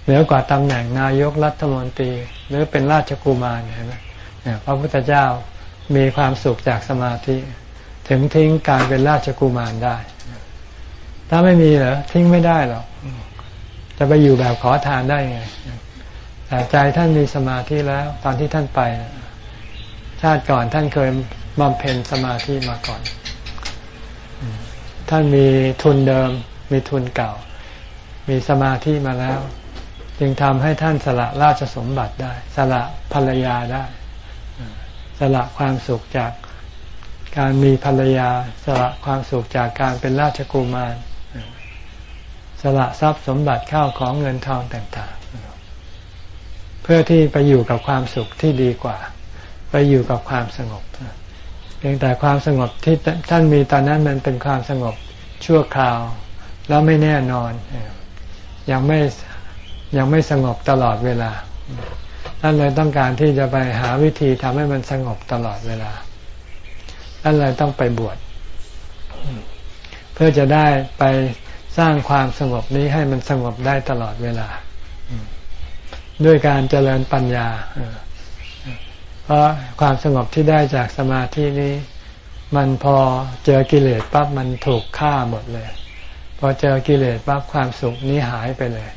เหนือกว่าตำแหน่งนายกรัฐมนตรี หรือเป็นราชกุมารเห็นไหมพระพุทธเจ้ามีความสุขจากสมาธิ ถึงทิ้งการเป็นราชกุมารได้ ถ้าไม่มีเหรอทิ้งไม่ได้หรอกจะไปอยู่แบบขอทานได้ไงแต่ใจท่านมีสมาธิแล้ว ตอนที่ท่านไป ชาติก่อนท่านเคยบำเพ็ญสมาธิมาก่อน ท่านมีทุนเดิม มีทุนเก่า มีสมาธิมาแล้ว จึงทำให้ท่านสละราชสมบัติได้ สละภรรยาได้ สละความสุขจากการมีภรรยา สละความสุขจากการเป็นราชกุมาร สละทรัพย์สมบัติข้าวของเงินทองต่างๆ เพื่อที่ไปอยู่กับความสุขที่ดีกว่า ไปอยู่กับความสงบพียงแต่ความสงบที่ท่านมีตอนนั้นมันเป็นความสงบชั่วคราว แล้วไม่แน่นอน ยังไม่ยังไม่สงบตลอดเวลาท่านเลยต้องการที่จะไปหาวิธีทำให้มันสงบตลอดเวลาท่านเลยต้องไปบวชเพื่อจะได้ไป สร้างความสงบนี้ให้มันสงบได้ตลอดเวลา ด้วยการเจริญปัญญา เพราะความสงบที่ได้จากสมาธินี้ มันพอเจอกิเลสปั๊บมันถูกฆ่าหมดเลย พอเจอกิเลสปั๊บความสุขนี้หายไปเลย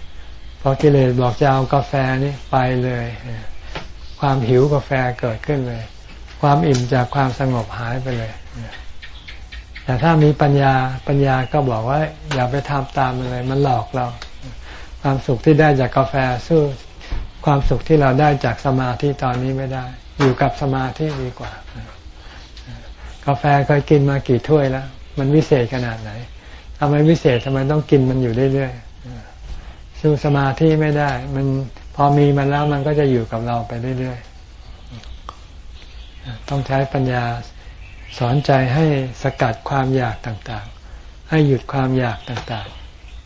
พอกิเลสบอกจะเอากาแฟนี่ไปเลย ความหิวกาแฟเกิดขึ้นเลย ความอิ่มจากความสงบหายไปเลย แต่ถ้ามีปัญญาปัญญาก็บอกว่า อย่าไปทำตามมันเลยมันหลอกเรา ความสุขที่ได้จากกาแฟสู้ความสุขที่เราได้จากสมาธิตอนนี้ไม่ได้ อยู่กับสมาธิดีกว่า กาแฟเคยกินมากี่ถ้วยแล้ว มันวิเศษขนาดไหนทำไมวิเศษทำไมต้องกินมันอยู่เรื่อยๆสู้สมาธิไม่ได้ มันพอมีมันแล้วมันก็จะอยู่กับเราไปเรื่อยๆ ต้องใช้ปัญญา สอนใจให้สกัดความอยากต่างๆ ให้หยุดความอยากต่าง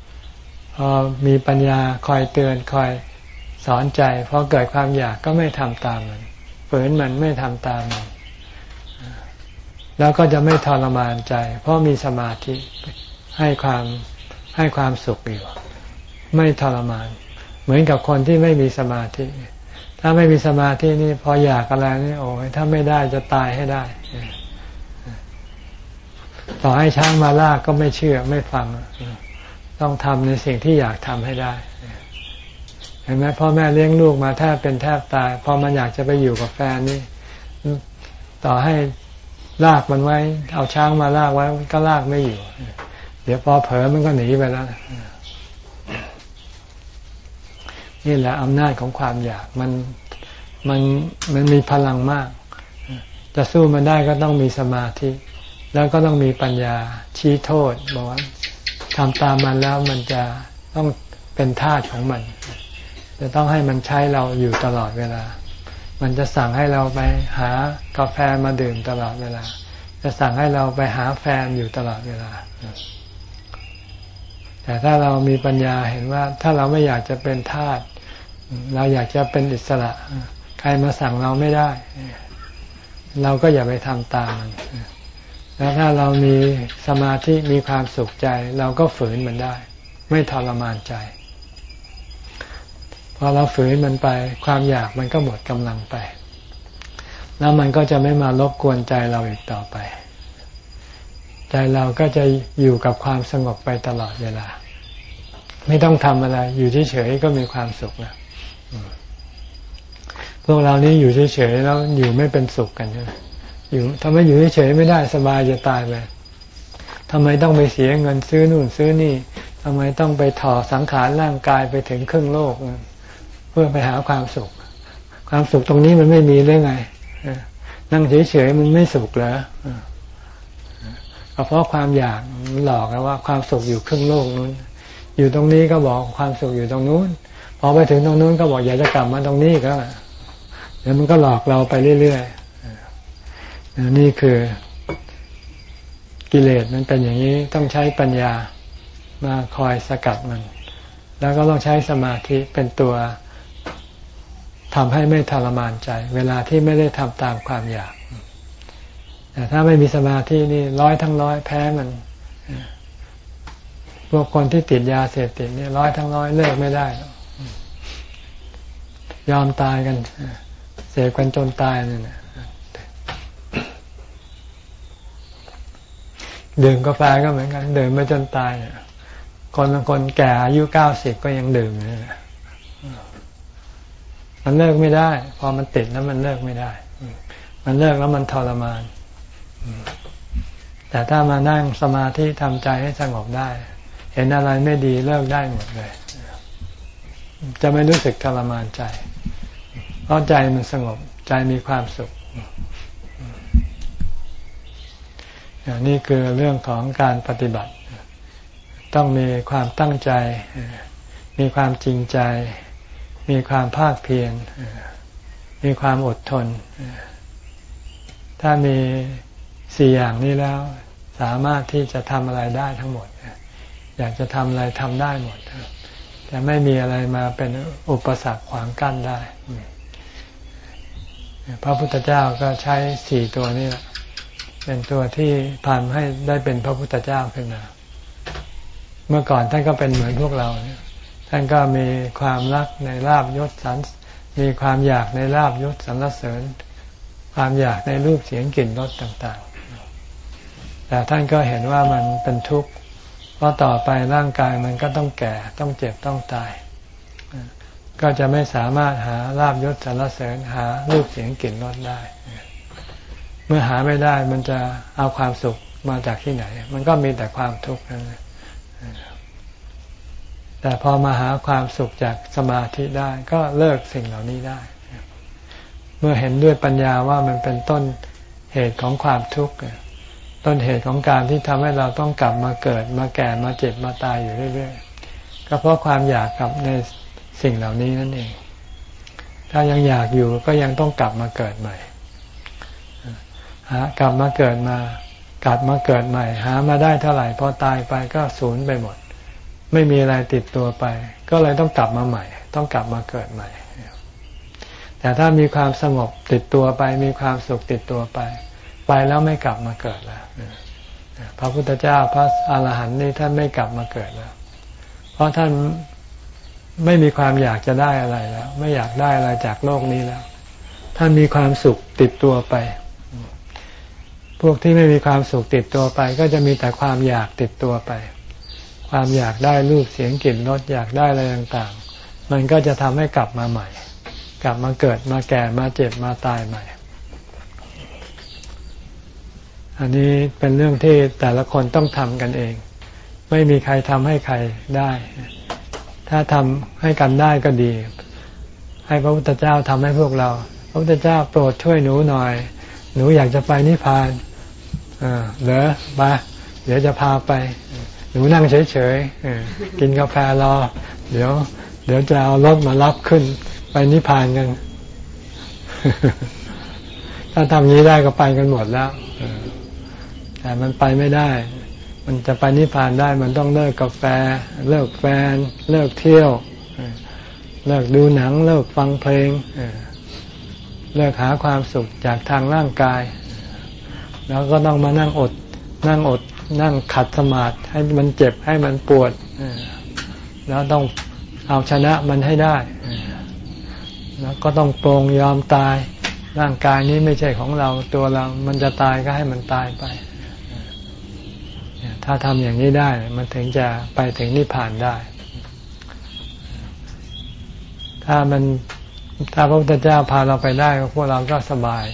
ๆ พอมีปัญญาคอยเตือนคอยสอนใจพอเกิดความอยากก็ไม่ทำตามมันฝืนมันไม่ทำตามมัน แล้วก็จะไม่ทรมานใจ เพราะมีสมาธิให้ความให้ความสุขอยู่ ไม่ทรมาน เหมือนกับคนที่ไม่มีสมาธิ ถ้าไม่มีสมาธินี่พออยากอะไรนี่โอ้ยถ้าไม่ได้จะตายให้ได้ ต่อให้ช้างมาลากก็ไม่เชื่อไม่ฟัง ต้องทำในสิ่งที่อยากทำให้ได้ เห็นไหมพ่อแม่เลี้ยงลูกมาแทบเป็นแทบตายพอมันอยากจะไปอยู่กับแฟนนี่ ต่อให้ลากมันไว้ เอาช้างมาลากไว้ก็ลากไม่อยู่ เดี๋ยวพอเผลอมันก็หนีไปแล้วนี่แหละอำนาจของความอยากมันมันมันมีพลังมาก จะสู้มันได้ก็ต้องมีสมาธิ แล้วก็ต้องมีปัญญาชี้โทษบอกว่าทำตามมันแล้วมันจะต้องเป็นทาสของมัน จะต้องให้มันใช้เราอยู่ตลอดเวลา มันจะสั่งให้เราไปหากาแฟมาดื่มตลอดเวลา จะสั่งให้เราไปหาแฟนอยู่ตลอดเวลา แต่ถ้าเรามีปัญญาเห็นว่า ถ้าเราไม่อยากจะเป็นทาสเราอยากจะเป็นอิสระ ใครมาสั่งเราไม่ได้ เราก็อย่าไปทำตามมัน แล้วถ้าเรามีสมาธิมีความสุขใจ เราก็ฝืนมันได้ ไม่ทรมานใจ พอเราฝืนมันไป ความอยากมันก็หมดกำลังไป แล้วมันก็จะไม่มารบกวนใจเราอีกต่อไป ใจเราก็จะอยู่กับความสงบไปตลอดเวลา ไม่ต้องทำอะไร อยู่เฉยๆก็มีความสุขแล้วพวกเรานี้อยู่เฉยๆแล้วอยู่ไม่เป็นสุขกันใช่ไหม อยู่ทำไมอยู่เฉยไม่ได้สบายจะตายไปทำไมต้องไปเสียเงินซื้อนู่นซื้อนี่ทำไมต้องไปถอดสังขารร่างกายไปถึงครึ่งโลก เพื่อไปหาความสุข ความสุขตรงนี้มันไม่มีได้ไงนั่งเฉยๆมันไม่สุขเหรอเพราะความอยากมันหลอกนะว่าความสุขอยู่ครึ่งโลกนู้น อยู่ตรงนี้ก็บอกความสุขอยู่ตรงนู้นพอไปถึงตรงนู้นก็บอกอยากจะกลับมาตรงนี้ก็เดี๋ยวมันก็หลอกเราไปเรื่อยๆ นี่คือกิเลสมันเป็นอย่างนี้ต้องใช้ปัญญามาคอยสกัดมัน แล้วก็ต้องใช้สมาธิเป็นตัวทำให้ไม่ทรมานใจ เวลาที่ไม่ได้ทำตามความอยากแต่ถ้าไม่มีสมาธินี่ร้อยทั้งร้อยแพ้มันพวกคนที่ติดยาเสพติดนี่ร้อยทั้งร้อยเลิกไม่ได้ ยอมตายกัน เสพกันจนตายนี่นะ ดื่มกาแฟก็เหมือนกันดื่มไปจนตายคนบางคนแก่อายุเก้าสิบก็ยังดื่มเลยมันเลิกไม่ได้ พอมันติดแล้วมันเลิกไม่ได้ มันเลิกแล้วมันทรมาน แต่ถ้ามานั่งสมาธิทำใจให้สงบได้ เห็นอะไรไม่ดีเลิกได้หมดเลย จะไม่รู้สึกทรมานใจ เพราะใจมันสงบใจมีความสุข นี่คือเรื่องของการปฏิบัติ ต้องมีความตั้งใจ มีความจริงใจ มีความภาคเพียรมีความอดทน ถ้ามีสี่อย่างนี้แล้ว สามารถที่จะทำอะไรได้ทั้งหมด อยากจะทำอะไรทำได้หมดจะไม่มีอะไรมาเป็นอุปสรรคขวางกั้นได้ พระพุทธเจ้าก็ใช้สี่ตัวนี้แหละ เป็นตัวที่ทำให้ได้เป็นพระพุทธเจ้าขึ้นมา เมื่อก่อนท่านก็เป็นเหมือนพวกเราเนี่ยท่านก็มีความรักในลาบยศสรรมีความอยากในลาบยศสรรเสริญ ความอยากในรูปเสียงกลิ่นรสต่างๆ แต่ท่านก็เห็นว่ามันเป็นทุกข์เพราะต่อไปร่างกายมันก็ต้องแก่ต้องเจ็บต้องตาย ก็จะไม่สามารถหาลาบยศสรรเสริญหารูปเสียงกลิ่นรสได้ มื่อหาไม่ได้มันจะเอาความสุขมาจากที่ไหน มันก็มีแต่ความทุกข์นั่นแหละแต่พอมาหาความสุขจากสมาธิได้ก็เลิกสิ่งเหล่านี้ได้ เมื่อเห็นด้วยปัญญาว่ามันเป็นต้นเหตุของความทุกข์ต้นเหตุของการที่ทำให้เราต้องกลับมาเกิด มาแก่มาเจ็บมาตายอยู่เรื่อยๆก็เพราะความอยากกับในสิ่งเหล่านี้นั่นเอง ถ้ายังอยากอยู่ก็ยังต้องกลับมาเกิดใหม่ กลับมาเกิดมากลับมาเกิดใหม่ หามาได้เท่าไหร่พอตายไปก็สูญไปหมด ไม่มีอะไรติดตัวไป ก็เลยต้องกลับมาใหม่ ต้องกลับมาเกิดใหม่ แต่ถ้ามีความสงบติดตัวไป มีความสุขติดตัวไป ไปแล้วไม่กลับมาเกิดแล้วพระพุทธเจ้าพระอาหารหันต์นี่ท่านไม่กลับมาเกิดแล้ว เพราะท่านไม่มีความอยากจะได้อะไรแล้ว ไม่อยากได้อะไรจากโลกนี้แล้ว ท่านมีความสุขติดตัวไป พวกที่ไม่มีความสุขติดตัวไป ก็จะมีแต่ความอยากติดตัวไป ความอยากได้รูปเสียงกลิ่นรสอยากได้อะไรต่างๆ มันก็จะทำให้กลับมาใหม่ กลับมาเกิดมาแก่มาเจ็บมาตายใหม่ อันนี้เป็นเรื่องที่แต่ละคนต้องทำกันเอง ไม่มีใครทำให้ใครได้ ถ้าทำให้กันได้ก็ดี ให้พระพุทธเจ้าทำให้พวกเรา พระพุทธเจ้าโปรดช่วยหนูหน่อยหนูอยากจะไปนิพพาน เออเหรอมาเดี๋ยวจะพาไป หนูนั่งเฉยๆกินกาแฟรอ เดี๋ยว เดี๋ยวจะเอารถมารับขึ้น ไปนิพพานกัน ถ้าทำนี้ได้ก็ไปกันหมดแล้วแต่มันไปไม่ได้ มันจะไปนิพพานได้ มันต้องเลิกกาแฟ เลิกแฟน เลิกเที่ยว เลิกดูหนัง เลิกฟังเพลง เลิกหาความสุขจากทางร่างกาย แล้วก็ต้องมานั่งอดนั่งอดนั่งขัดสมาธิให้มันเจ็บให้มันปวดแล้วต้องเอาชนะมันให้ได้ แล้วก็ต้องปรงยอมตาย ร่างกายนี้ไม่ใช่ของเราตัวเรา มันจะตายก็ให้มันตายไป ถ้าทำอย่างนี้ได้ มันถึงจะไปถึงนิพพานได้ ถ้ามันถ้าพระพุทธเจ้าพาเราไปได้พวกเราก็สบาย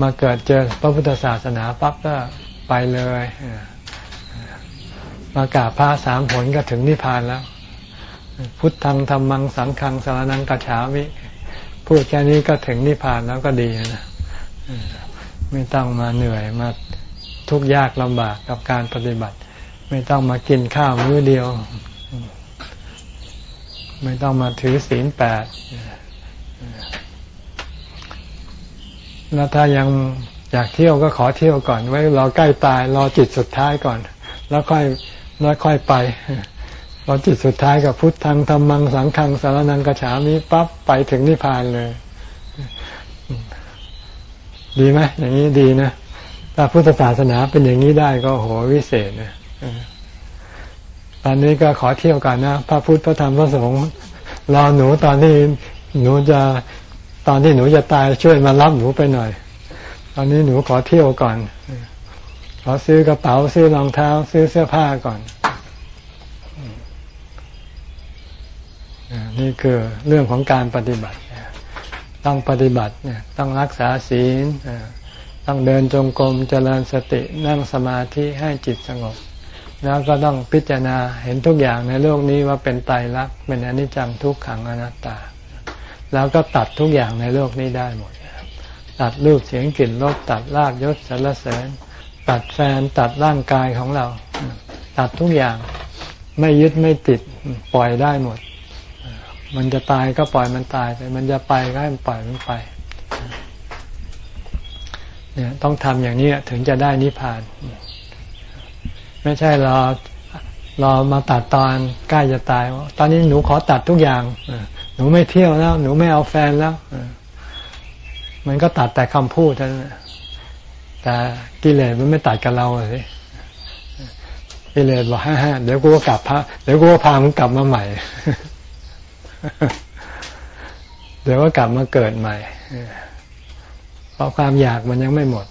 มาเกิดเจอพระพุทธศาสนาปั๊บก็ไปเลยมากราบพระสามผลก็ถึงนิพพานแล้ว พุทธังธรรมังสังฆังสารนังกัจฉามิพูดแค่นี้ก็ถึงนิพพานแล้วก็ดีนะไม่ต้องมาเหนื่อยมาทุกข์ยากลำบากกับการปฏิบัติ ไม่ต้องมากินข้าวมื้อเดียว ไม่ต้องมาถือศีลแปด แล้วถ้ายังอยากเที่ยวก็ขอเที่ยวก่อน ไว้รอใกล้ตายรอจิตสุดท้ายก่อน แล้วค่อยแล้วค่อยไปรอจิตสุดท้ายกับพุทธังธรรมังสังฆังสารนังกระฉามิปั๊บไปถึงนิพพานเลย ดีไหมอย่างนี้ดีนะถ้าพุทธศาสนาเป็นอย่างนี้ได้ก็โหวิเศษนะตอนนี้ก็ขอเที่ยวกันนะพระพุทธพระธรรมพระสงฆ์รอหนูตอนที่หนูจะ ตอนที่หนูจะตายช่วยมารับหนูไปหน่อย ตอนนี้หนูขอเที่ยวก่อน ขอซื้อกระเป๋าซื้อรองเท้า ซื้อเสื้อผ้าก่อนนี่คือเรื่องของการปฏิบัติ ต้องปฏิบัติต้องรักษาศีลต้องเดินจงกรมเจริญสตินั่งสมาธิให้จิตสงบ แล้วก็ต้องพิจารณาเห็นทุกอย่างในโลกนี้ว่าเป็นไตรลักษณ์เป็นอนิจจังทุกขังอนัตตา แล้วก็ตัดทุกอย่างในโลกนี้ได้หมด ตัดรูปเสียงกลิ่นรสตัดลาบยศสรรเสริญ ตัดแฟนตัดร่างกายของเรา ตัดทุกอย่างไม่ยึดไม่ติดปล่อยได้หมด มันจะตายก็ปล่อยมันตายไป มันจะไปก็ให้มันปล่อยมันไปเนี่ยต้องทำอย่างนี้ถึงจะได้นิพพาน ไม่ใช่รอรอมาตัดตอนใกล้จะตาย ตอนนี้หนูขอตัดทุกอย่าง หนูไม่เที่ยวแล้ว หนูไม่เอาแฟนแล้วมันก็ตัดแต่คำพูดเท่านั้นแต่กิเลสมันไม่ตัดกับเราเลยกิเลสบอกฮ่าเดี๋ยวกูก็กลับพระเดี๋ยวกูก็พามึงกลับมาใหม่ เดี๋ยวก็กลับมาเกิดใหม่เพราะความอยากมันยังไม่หมด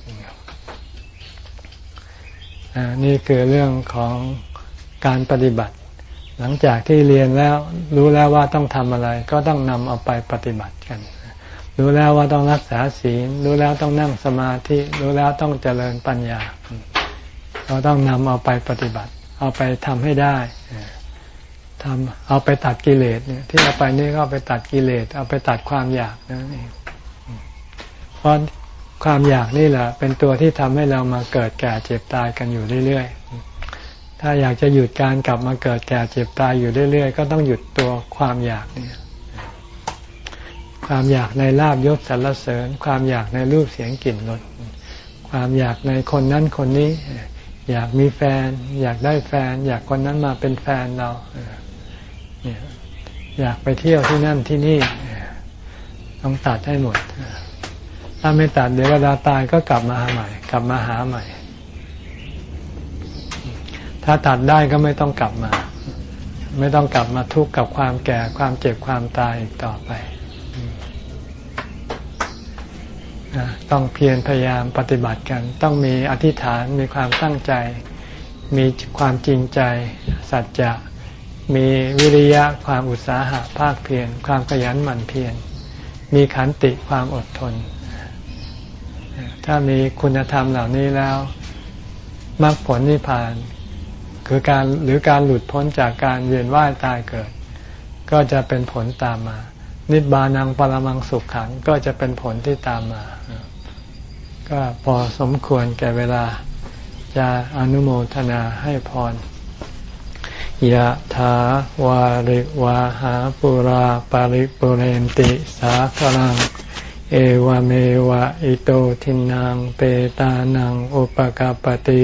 นี่คือเรื่องของการปฏิบัติ หลังจากที่เรียนแล้วรู้แล้วว่าต้องทำอะไร ก็ต้องนำเอาไปปฏิบัติกัน รู้แล้วว่าต้องรักษาศีล รู้แล้วต้องนั่งสมาธิ รู้แล้วต้องเจริญปัญญา เราต้องนำเอาไปปฏิบัติ เอาไปทำให้ได้ทำเอาไปตัดกิเลสเนี่ยที่เอาไปนี่ก็ไปตัดกิเลส เอาไปตัดความอยากนั่นเองเพราะความอยากนี่แหละ เป็นตัวที่ทำให้เรามาเกิดแก่เจ็บตายกันอยู่เรื่อยๆ ถ้าอยากจะหยุดการกลับมาเกิดแก่เจ็บตายอยู่เรื่อยๆ ก็ต้องหยุดตัวความอยากเนี่ยความอยากในลาบยศสรรเสริญ ความอยากในรูปเสียงกลิ่นรสความอยากในคนนั้นคนนี้ อยากมีแฟน อยากได้แฟน อยากคนนั้นมาเป็นแฟนเราอยากไปเที่ยวที่นั่นที่นี่ต้องตัดให้หมด ถ้าไม่ตัดเดี๋ยวเวลาตายก็กลับมาหาใหม่ กลับมาหาใหม่ ถ้าตัดได้ก็ไม่ต้องกลับมา ไม่ต้องกลับมาทุกข์กับความแก่ความเจ็บความตายอีกต่อไป ต้องเพียรพยายามปฏิบัติกัน ต้องมีอธิษฐานมีความตั้งใจ มีความจริงใจ สัจจะมีวิริยะความอุตสาหะภาคเพียรความขยันหมั่นเพียรมีขันติความอดทน ถ้ามีคุณธรรมเหล่านี้แล้วมรรคผลนิพพาน คือการหรือการหลุดพ้นจากการเวียนว่ายตายเกิด ก็จะเป็นผลตามมา นิบานังปรมังสุขขังก็จะเป็นผลที่ตามมา ก็พอสมควรแก่เวลา จะอนุโมทนาให้พรยะถาวาริวาหาปุราปาริปุเรนติสาคลัง เอวเมวะอิโตทินังเปตานังอุปกาปติ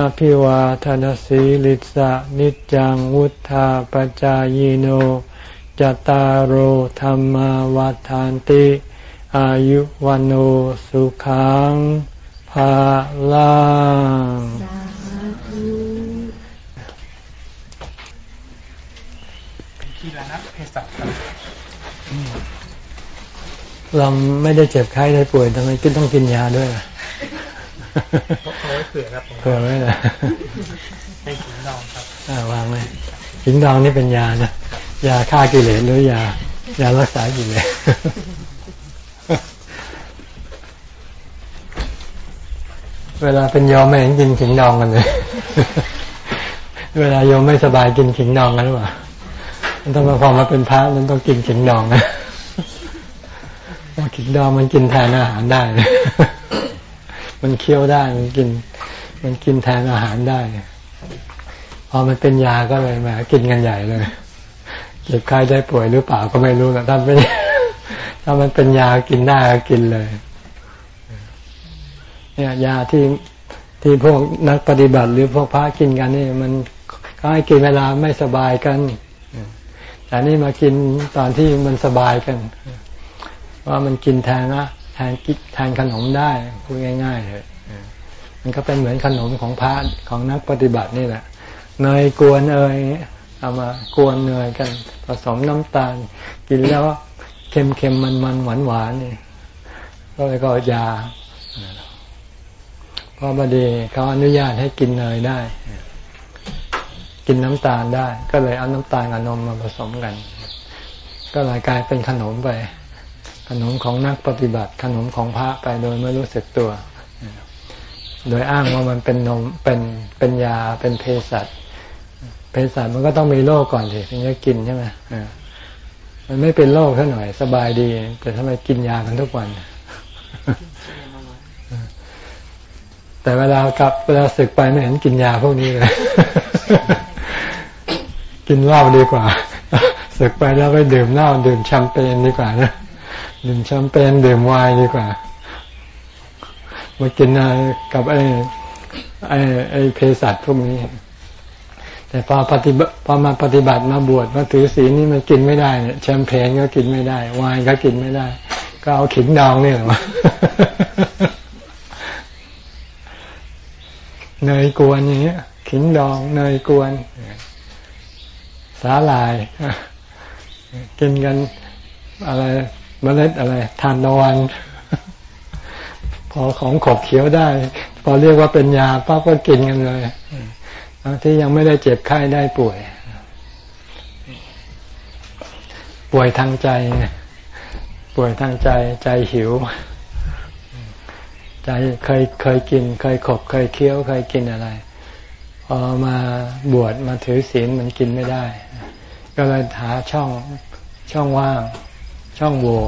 อภิวาทนสีลิสะนิจังวุธาปจายโนจตารโหธรรมวาทานติ อายุวันโอสุขังภาลังที่ละนักเพศสัตเราไม่ได้เจ็บไข้ได้ป่วยทำไมกินต้องกินยาด้วย เอาไว้เผื่อครับเผื่อไว้เลยให้ขิงดองครับวางเลยขิงดองนี่เป็นยานะยาฆ่ากิเลสหรือยายารักษากิเลสเวลาเป็นยอมไม่เห็นกินขิงดองกันเลย เวลาโยมไม่สบายกินขิงดองกันหรือเปล่ามันต้องมาพอมาเป็นพระมันต้องกินขิงดองนะว่าขิงดองมันกินแทนอาหารได้ มันเคี้ยวได้มันกิน มันกินแทนอาหารได้พอมันเป็นยาก็เลยมากินกันใหญ่เลยเจ็บไข้ได้ป่วยหรือเปล่าก็ไม่รู้นะถ้าไม่ถ้ามันเป็นยากินได้ก็กินเลย เนี่ยยาที่ที่พวกนักปฏิบัติหรือพวกพระกินกันนี่ มันก็ให้กินเวลาไม่สบายกันแต่นี่มากินตอนที่มันสบายกัน ว่ามันกินแทนนะ นกิแทนขนมได้พูดง่ายๆเลยมันก็เป็นเหมือนขนมของพระของนักปฏิบัตินี่แหละเนยกวนเอยเอามากวนเนยกัน ผสมน้ำตาล กินแล้วเค็มเค็มมันมันหวานหวานนี่ก็เลยก็ยาเพราะบดีเขาอนุญาตให้กินเนยได้ กินน้ำตาลได้ ก็เลยเอาน้ำตาลกับนมมาผสมกัน ก็เลยกลายเป็นขนมไป ขนมของนักปฏิบัติ ขนมของพระไปโดยไม่รู้สึกตัว โดยอ้างว่ามันเป็นนมเป็นเป็นยาเป็นเภสัชเภสัชมันก็ต้องมีโรคก่อนสิถึงจะกินใช่ไหมมันไม่เป็นโรคเท่าหน่อย สบายดี แต่ทำไมกินยากันทุกวันแต่เวลากลับเวลาศึกไปไม่เห็นกินยาพวกนี้เลย กินเหล้าดีกว่าสศึกไปแล้วไปดื่มเหล้าดื่มแชมเปญดีกว่านะ ดื่มแชมเปญดื่มไวน์ดีกว่ามากินอะไรกับไอ้ไอ้ไอ้เภสัชพวกนี้ แต่พอปฏิบัติพอมาปฏิบัติมาบวชมาถือศีลนี่มันกินไม่ได้เนี่ยแชมเปญก็กินไม่ได้ไวน์ก็กินไม่ได้ ก็เอาขิงดองนี่แหละมาเนยกวนอย่างเงี้ยขิงดองเนยกวนสาลาย กินกันอะไร เมล็ดอะไรทานตะวันพอของขบเขียวได้ พอเรียกว่าเป็นยาป้าก็กินกันเลยทั้งที่ยังไม่ได้เจ็บไข้ได้ป่วย ป่วยทางใจ ป่วยทางใจใจหิว ใจเคยเคยกิน เคยขบ เคยเคี้ยว เคยกินอะไร พอมาบวชมาถือศีลมันกินไม่ได้ ก็เลยหาช่องช่องว่าง ช่องโหว่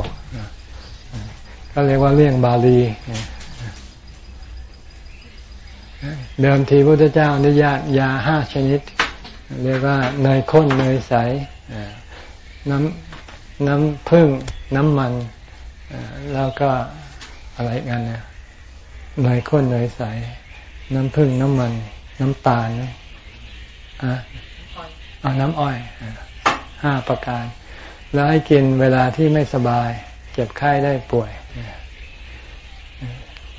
ก็เรียกว่าเลี่ยงบาลีเดิมทีพระพุทธเจ้าอนุญาตยาห้าชนิด เรียกว่าเนยข้นเนยใสน้ำน้ำพึ่งน้ำมันแล้วก็อะไรกันเนี่ยเนยข้นเนยใส น้ำพึ่งน้ำมัน น้ำตาลอะน้ำอ้อยห้าประการ แล้วให้กินเวลาที่ไม่สบาย เจ็บไข้ได้ป่วย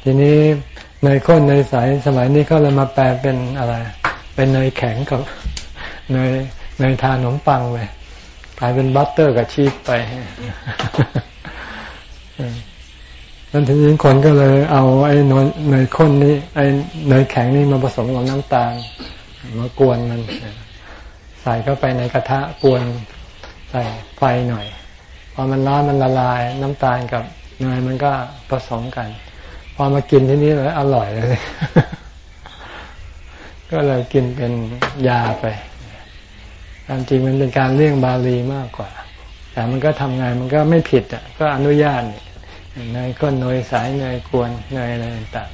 ทีนี้เนยข้นเนยใสสมัยนี้ก็เลยมาแปลเป็นอะไร เป็นเนยแข็งกับเนยเนยทานขนมปังไปกลายเป็นบัตเตอร์กับชีสไปแล้วทีนี้คนก็เลยเอาไอ้เนยข้นนี้ไอ้เนยแข็งนี่มาผสมกับน้ำตาลมากวนมัน ใส่เข้าไปในกระทะกวน ใส่ไฟหน่อย พอมันร้อนมันละลายน้ำตาลกับเนยมันก็ผสมกัน พอมากินที่นี้เลยอร่อยเลย ก็เลยกินเป็นยาไปตามจริงมันเป็นการเลี่ยงบาลีมากกว่า แต่มันก็ทำงานมันก็ไม่ผิดอะ ก็อนุญาตเนยก้นเนยสายเนยกวนเนยอะไรต่าง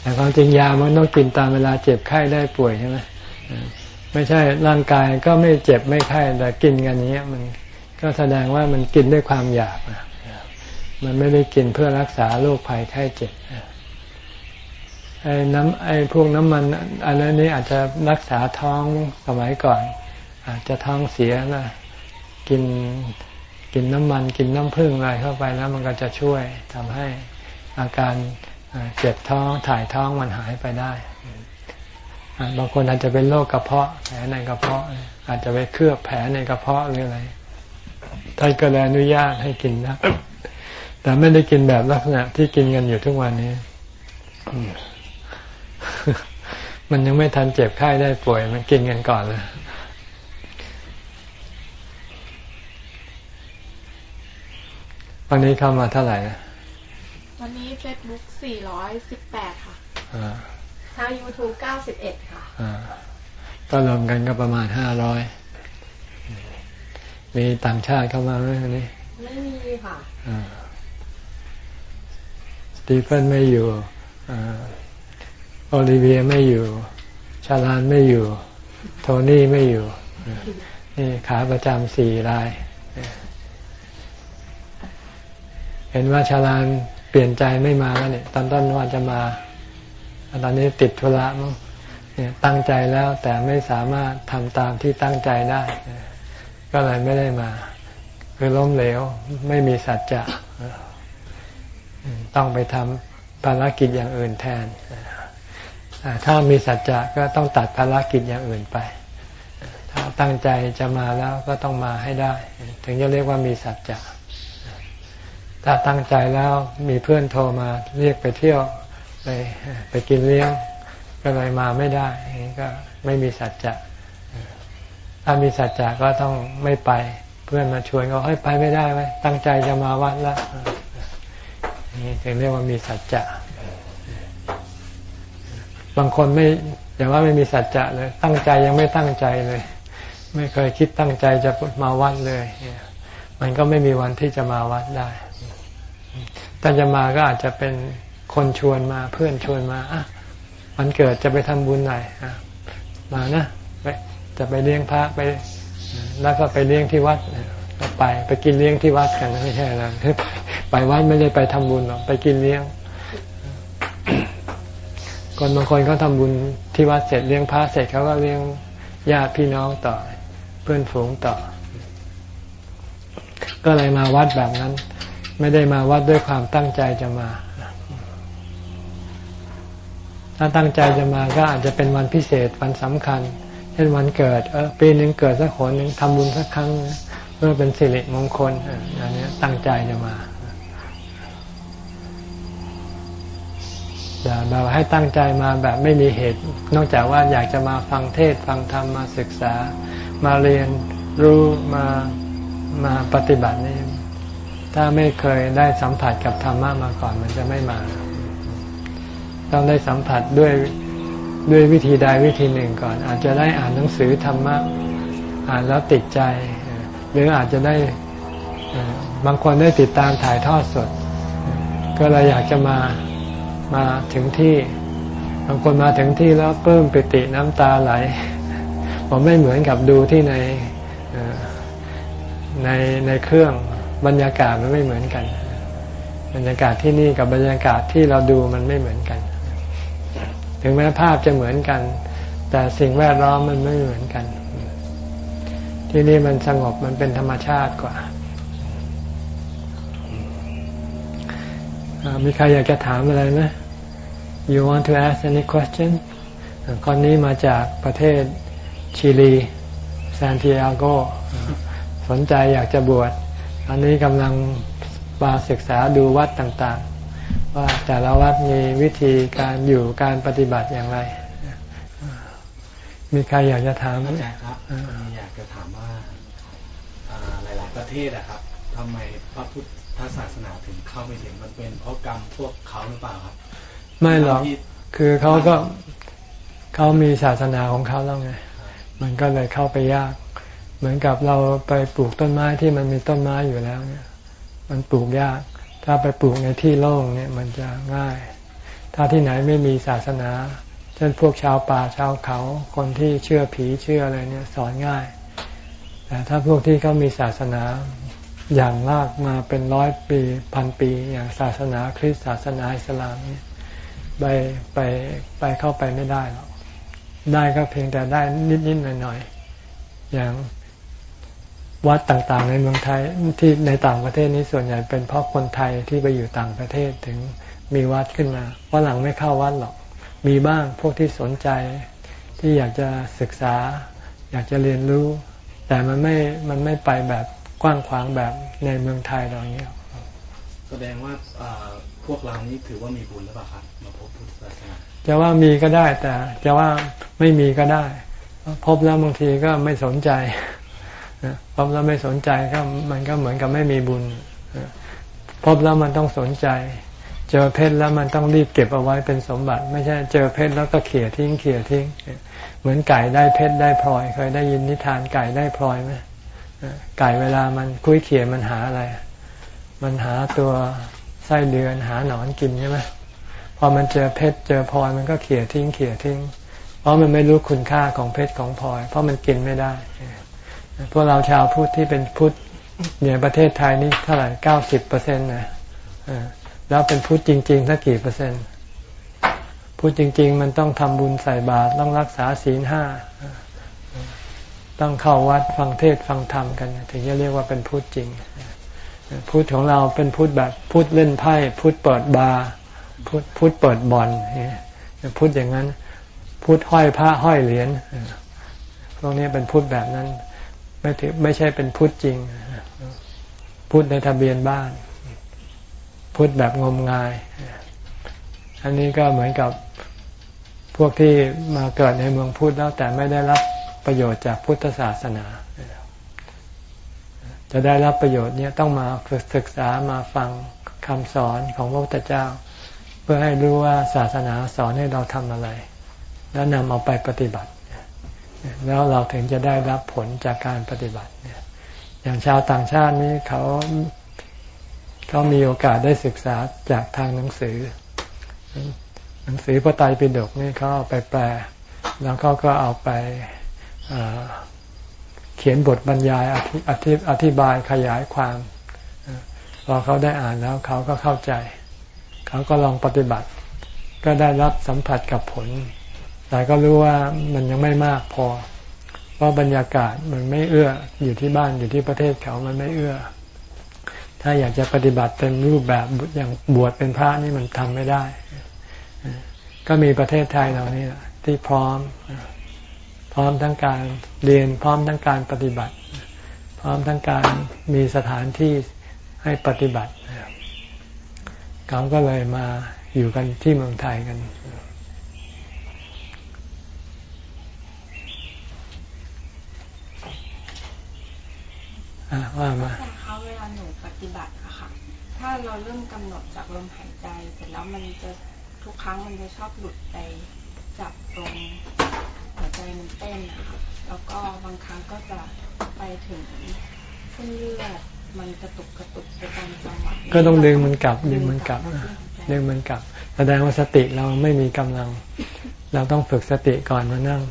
แต่ความจริงยามันต้องกินตามเวลาเจ็บไข้ได้ป่วยใช่ไหม ไม่ใช่ร่างกายก็ไม่เจ็บไม่ไข้แต่กินกันนี้มันก็แสดงว่ามันกินด้วยความอยากมันไม่ได้กินเพื่อรักษาโรคภัยไข้เจ็บไอ้น้ำไอ้พวกน้ำมันอะไรนี้อาจจะรักษาท้องสมัยก่อน อาจจะท้องเสียนะกินกินน้ำมันกินน้ำผึ้งอะไรเข้าไปแล้วมันก็จะช่วยทำให้อาการเจ็บท้องถ่ายท้องมันหายไปได้ บางคนอาจจะเป็นโรคกระเพาะแผลในกระเพาะ อาจจะไปเคลือบแผลในกระเพาะหรืออะไรท่านก็เลยอนุญาตให้กินนะแต่ไม่ได้กินแบบลักษณะที่กินกันอยู่ทุกวันนี้ มันยังไม่ทันเจ็บไข้ได้ป่วย มันกินกันก่อนเลยวันนี้เข้ามาเท่าไหร่นะ วันนี้เฟซบุ๊กสี่ร้อยสิบแปดค่ะทางยูทูบเก้าสิบเอ็ดค่ะก็รวมกันก็ประมาณห้าร้อยมีต่างชาติเข้ามาไหมวันนี้ไม่มีค่ะสตีเฟนไม่อยู่โอลิเวียไม่อยู่ ชาลานไม่อยู่ โทนี่ไม่อยู่ นี่ขาประจำสี่ราย เห็นว่าชาลานเปลี่ยนใจไม่มาแล้วเนี่ย ตอนต้นว่าจะมา ตอนนี้ติดธุระมั้งเนี่ยตั้งใจแล้วแต่ไม่สามารถทำตามที่ตั้งใจได้ ก็เลยไม่ได้มา คือล้มเหลว ไม่มีสัจจะต้องไปทำภารกิจอย่างอื่นแทนถ้ามีสัจจะก็ต้องตัดภารกิจอย่างอื่นไป ถ้าตั้งใจจะมาแล้วก็ต้องมาให้ได้ ถึงจะเรียกว่ามีสัจจะถ้าตั้งใจแล้วมีเพื่อนโทรมาเรียกไปเที่ยว ไปไปกินเลี้ยงก็เลยมาไม่ได้ก็ไม่มีสัจจะ ถ้ามีสัจจะก็ต้องไม่ไป เพื่อนมาชวนก็ให้ยไปไม่ได้ไหมตั้งใจจะมาวัดล้วนี่ถึงเรียกว่ามีสัจจะ บางคนไม่อย่าว่าไม่มีสัจจะเลย ตั้งใจยังไม่ตั้งใจเลย ไม่เคยคิดตั้งใจจะมาวัดเลย มันก็ไม่มีวันที่จะมาวัดได้ ถ้าจะมาก็อาจจะเป็น คนชวนมาเพื่อนชวนมาอะวันเกิดจะไปทำบุญหน่อยอะมานะไปจะไปเลี้ยงพระไป แล้วก็ไปเลี้ยงที่วัดไปไปกินเลี้ยงที่วัดกันไม่ใช่อะไรไปวัดไม่ได้ไปทำบุญหรอกไปกินเลี้ยงคนบางคนเขาทาบุญที่วัดเสร็จเลี้ยงพระเสร็จเขาก็เลี้ยงญาติพี่น้องต่อ เพื่อนฝูงต่อ ก็เลยมาวัดแบบนั้น ไม่ได้มาวัดด้วยความตั้งใจจะมา ถ้าตั้งใจจะมาก็อาจจะเป็นวันพิเศษวันสำคัญ เช่นวันเกิดเออปีหนึ่งเกิดสักคนหนึ่งทำบุญสักครั้ง เพื่อเป็นสิริมงคลอันนี้ตั้งใจจะมาอย่าแบบให้ตั้งใจมาแบบไม่มีเหตุ นอกจากว่าอยากจะมาฟังเทศฟังธรรมมาศึกษา มาเรียนรู้มามาปฏิบัตินี่ถ้าไม่เคยได้สัมผัสกับธรรมะมาก่อนมันจะไม่มา ต้องได้สัมผัสด้วยด้วยวิธีใดวิธีหนึ่งก่อน อาจจะได้อ่านหนังสือธรรมะอ่านแล้วติดใจ หรืออาจจะได้บางคนได้ติดตามถ่ายทอดสด ก็เลยอยากจะมามาถึงที่ บางคนมาถึงที่แล้วเพิ่มปิติน้ำตาไหลผมไม่เหมือนกับดูที่ในในในเครื่องบรรยากาศมันไม่เหมือนกัน บรรยากาศที่นี่กับบรรยากาศที่เราดูมันไม่เหมือนกัน ถึงแม้ภาพจะเหมือนกัน แต่สิ่งแวดล้อมมันไม่เหมือนกัน ที่นี่มันสงบมันเป็นธรรมชาติกว่า มีใครอยากจะถามอะไรไหม You want to ask any question คนนี้มาจากประเทศชิลีซานติอาโกสนใจอยากจะบวชอันนี้กำลังมาศึกษาดูวัดต่างๆ ว่าแต่ละวัดมีวิธีการอยู่การปฏิบัติอย่างไร มีใครอยากจะถามไหมอาจารย์ครับอยากจะถามว่าหลาย ๆ ประเทศอะครับทำไมพระพุทธศาสนาถึงเข้าไม่ถึงมันเป็นเพราะกรรมพวกเขาหรือเปล่าครับ ไม่หรอกคือเขาก็เขามีศาสนาของเขาแล้วไงมันก็เลยเข้าไปยาก เหมือนกับเราไปปลูกต้นไม้ที่มันมีต้นไม้อยู่แล้วเนี่ย มันปลูกยาก ถ้าไปปลูกในที่โล่งเนี่ยมันจะง่าย ถ้าที่ไหนไม่มีศาสนา เช่นพวกชาวป่าชาวเขา คนที่เชื่อผีเชื่ออะไรเนี่ยสอนง่าย แต่ถ้าพวกที่เขามีศาสนาอย่างมากมาเป็นร้อยปีพันปี อย่างศาสนาคริสต์ศาสนาอิสลามเนี่ยไปไปไปเข้าไปไม่ได้หรอกได้ก็เพียงแต่ได้นิดนิดหน่อยหน่อยอย่าง วัดต่างๆ ในเมืองไทยที่ในต่างประเทศนี้ส่วนใหญ่เป็นเพราะคนไทยที่ไปอยู่ต่างประเทศถึงมีวัดขึ้นมาว่าหลังไม่เข้าวัดหรอก มีบ้างพวกที่สนใจ ที่อยากจะศึกษา อยากจะเรียนรู้ แต่มันไม่มันไม่ไปแบบกว้างขวางแบบในเมืองไทยเราอย่างนี้แสดงว่าพวกเรานี้ถือว่ามีบุญหรือเปล่าครับมาพบพุทธศาสนาจะว่ามีก็ได้แต่จะว่าไม่มีก็ได้ พบแล้วบางทีก็ไม่สนใจ พบแล้วไม่สนใจก็มันก็เหมือนกับไม่มีบุญพบแล้วมันต้องสนใจ เจอเพชรแล้วมันต้องรีบเก็บเอาไว้เป็นสมบัติ ไม่ใช่เจอเพชรแล้วก็เขี่ยทิ้งเขี่ยทิ้ง เหมือนไก่ได้เพชรได้พลอย เคยได้ยินนิทานไก่ได้พลอยไหมไก่เวลามันคุยเขี่ยมันหาอะไร มันหาตัวไส้เดือนหาหนอนกินใช่ไหมพอมันเจอเพชรเจอพลอยมันก็เขี่ยทิ้งเขี่ยทิ้ง เพราะมันไม่รู้คุณค่าของเพชรของพลอย เพราะมันกินไม่ได้ พวกเราชาวพุทธที่เป็นพุทธเนี่ยประเทศไทยนี่เท่าไหร่เก้าสิบเปอร์เซ็นต์นะแล้วเป็นพุทธจริงๆสักกี่เปอร์เซ็นต์พุทธจริง ๆ มันต้องทำบุญใส่บาตรต้องรักษาศีลห้าต้องเข้าวัดฟังเทศฟังธรรมกัน ถึงจะเรียกว่าเป็นพุทธจริง พุทธของเราเป็นพุทธแบบพุทธเล่นไพ่พุทธเปิดบาร์พุทธพุทธเปิดบอลพุทธอย่างนั้น พุทธห้อยพระห้อยเหรียญพวกนี้เป็นพุทธแบบนั้น ไม่ถือไม่ใช่เป็นพุทธจริง พุทธในทะเบียนบ้าน พุทธแบบงมงาย อันนี้ก็เหมือนกับพวกที่มาเกิดในเมืองพุทธแล้วแต่ไม่ได้รับประโยชน์จากพุทธศาสนา จะได้รับประโยชน์นี้ต้องมาศึกษามาฟังคำสอนของพระพุทธเจ้า เพื่อให้รู้ว่าศาสนาสอนให้เราทำอะไร แล้วนำเอาไปปฏิบัติ แล้วเราถึงจะได้รับผลจากการปฏิบัติอย่างชาวต่างชาตินี้เขาเขามีโอกาสได้ศึกษาจากทางหนังสือ หนังสือพระไตรปิฎกนี่เขาเอาไปแปล แล้วเขาก็เอาไปเขียนบทบรรยายอธิอธิบายขยายความพอเขาได้อ่านแล้วเขาก็เข้าใจ เขาก็ลองปฏิบัติ ก็ได้รับสัมผัสกับผล แต่ก็รู้ว่ามันยังไม่มากพอ เพราะบรรยากาศมันไม่เอื้ออยู่ที่บ้านอยู่ที่ประเทศเขามันไม่เอื้อ ถ้าอยากจะปฏิบัติเต็มรูปแบบอย่างบวชเป็นพระนี่มันทำไม่ได้ ก็มีประเทศไทยเรานี่ที่พร้อม พร้อมทั้งการเรียนพร้อมทั้งการปฏิบัติ พร้อมทั้งการมีสถานที่ให้ปฏิบัติเขาก็เลยมาอยู่กันที่เมืองไทยกัน ว่ามาเขาเวลาหนูปฏิบัติอะค่ะ ถ้าเราเริ่มกำหนดจากลมหายใจ เสร็จแล้วมันจะทุกครั้งมันจะชอบหลุดไปจับตรงหัวใจมันเต้นนะคะแล้วก็บางครั้งก็จะไปถึงเส้นเลือดมันกระตุกกระตุกไปตามจังหวะก็ต้องดึงมันกลับดึงมันกลับดึงมันกลับ แสดงว่าสติเราไม่มีกำลัง เราต้องฝึกสติก่อนมานั่ง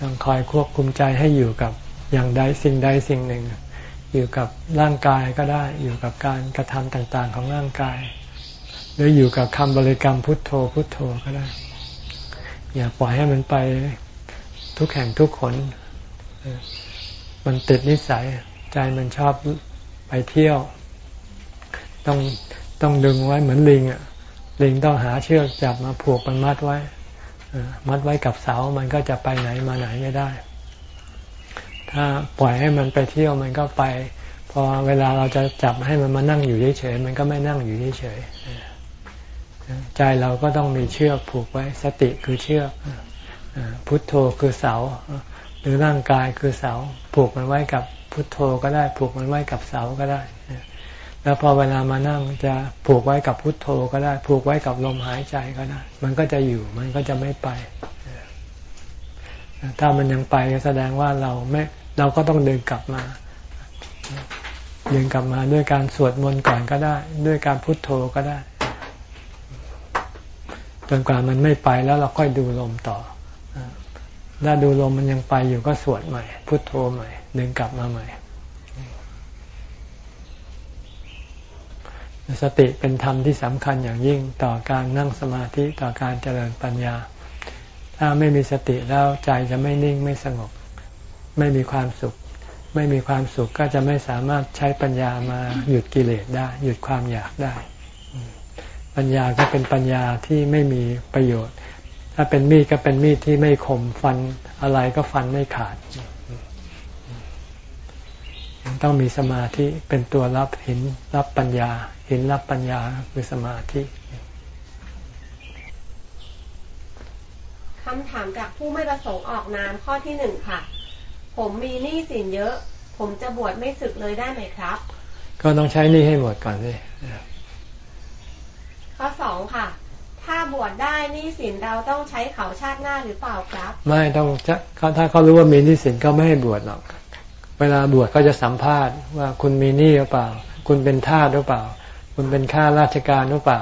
ต้องคอยควบคุมใจให้อยู่กับอย่างใดสิ่งใดสิ่งหนึ่ง อยู่กับร่างกายก็ได้ อยู่กับการกระทำต่างๆ ของร่างกาย หรืออยู่กับคำบริกรรมพุทโธพุทโธก็ได้ อย่าปล่อยให้มันไปทุกแห่งทุกคนมันติดนิสัยใจมันชอบไปเที่ยว ต้องต้องดึงไว้เหมือนลิงอะลิงต้องหาเชือกจับมาผูกมันมัดไว้มัดไว้กับเสามันก็จะไปไหนมาไหนไม่ได้ ถ้าปล่อยให้มันไปเที่ยวมันก็ไป พอเวลาเราจะจับให้มันมานั่งอยู่เฉยๆมันก็ไม่นั่งอยู่เฉยๆใจเราก็ต้องมีเชือกผูกไว้สติคือเชือกพุทโธคือเสา หรือร่างกายคือเสา ผูกมันไว้กับพุทโธก็ได้ ผูกมันไว้กับเสาก็ได้ แล้วพอเวลามานั่งจะผูกไว้กับพุทโธก็ได้ ผูกไว้กับลมหายใจก็ได้ มันก็จะอยู่มันก็จะไม่ไปถ้ามันยังไปก็แสดงว่าเราไม่ เราก็ต้องเดินกลับมาเดินกลับมาด้วยการสวดมนต์ก่อนก็ได้ ด้วยการพุทโธก็ได้ จนกว่ามันไม่ไปแล้วเราค่อยดูลมต่อถ้าดูลมมันยังไปอยู่ก็สวดใหม่ พุทโธใหม่ดึงกลับมาใหม่ สติเป็นธรรมที่สำคัญอย่างยิ่งต่อการนั่งสมาธิต่อการเจริญปัญญา ถ้าไม่มีสติแล้วใจจะไม่นิ่งไม่สงบ ไม่มีความสุข ไม่มีความสุขก็จะไม่สามารถใช้ปัญญามาหยุดกิเลสได้ หยุดความอยากได้ ปัญญาก็เป็นปัญญาที่ไม่มีประโยชน์ ถ้าเป็นมีดก็เป็นมีดที่ไม่คมฟันอะไรก็ฟันไม่ขาด ต้องมีสมาธิเป็นตัวรับเห็นรับปัญญาเห็นรับปัญญาคือสมาธิคำถามจากผู้ไม่ประสงค์ออกนามข้อที่หนึ่งค่ะ ผมมีหนี้สินเยอะ ผมจะบวชไม่สึกเลยได้ไหมครับ ก็ต้องใช้หนี้ให้หมดก่อนสิข้อสองค่ะ ถ้าบวชได้หนี้สินเราต้องใช้เขาชาติหน้าหรือเปล่าครับ ไม่ต้องจะถ้าเขารู้ว่ามีหนี้สินก็ไม่ให้บวชหรอก เวลาบวชก็จะสัมภาษณ์ว่าคุณมีหนี้หรือเปล่า คุณเป็นทาสหรือเปล่า คุณเป็นข้าราชการหรือเปล่า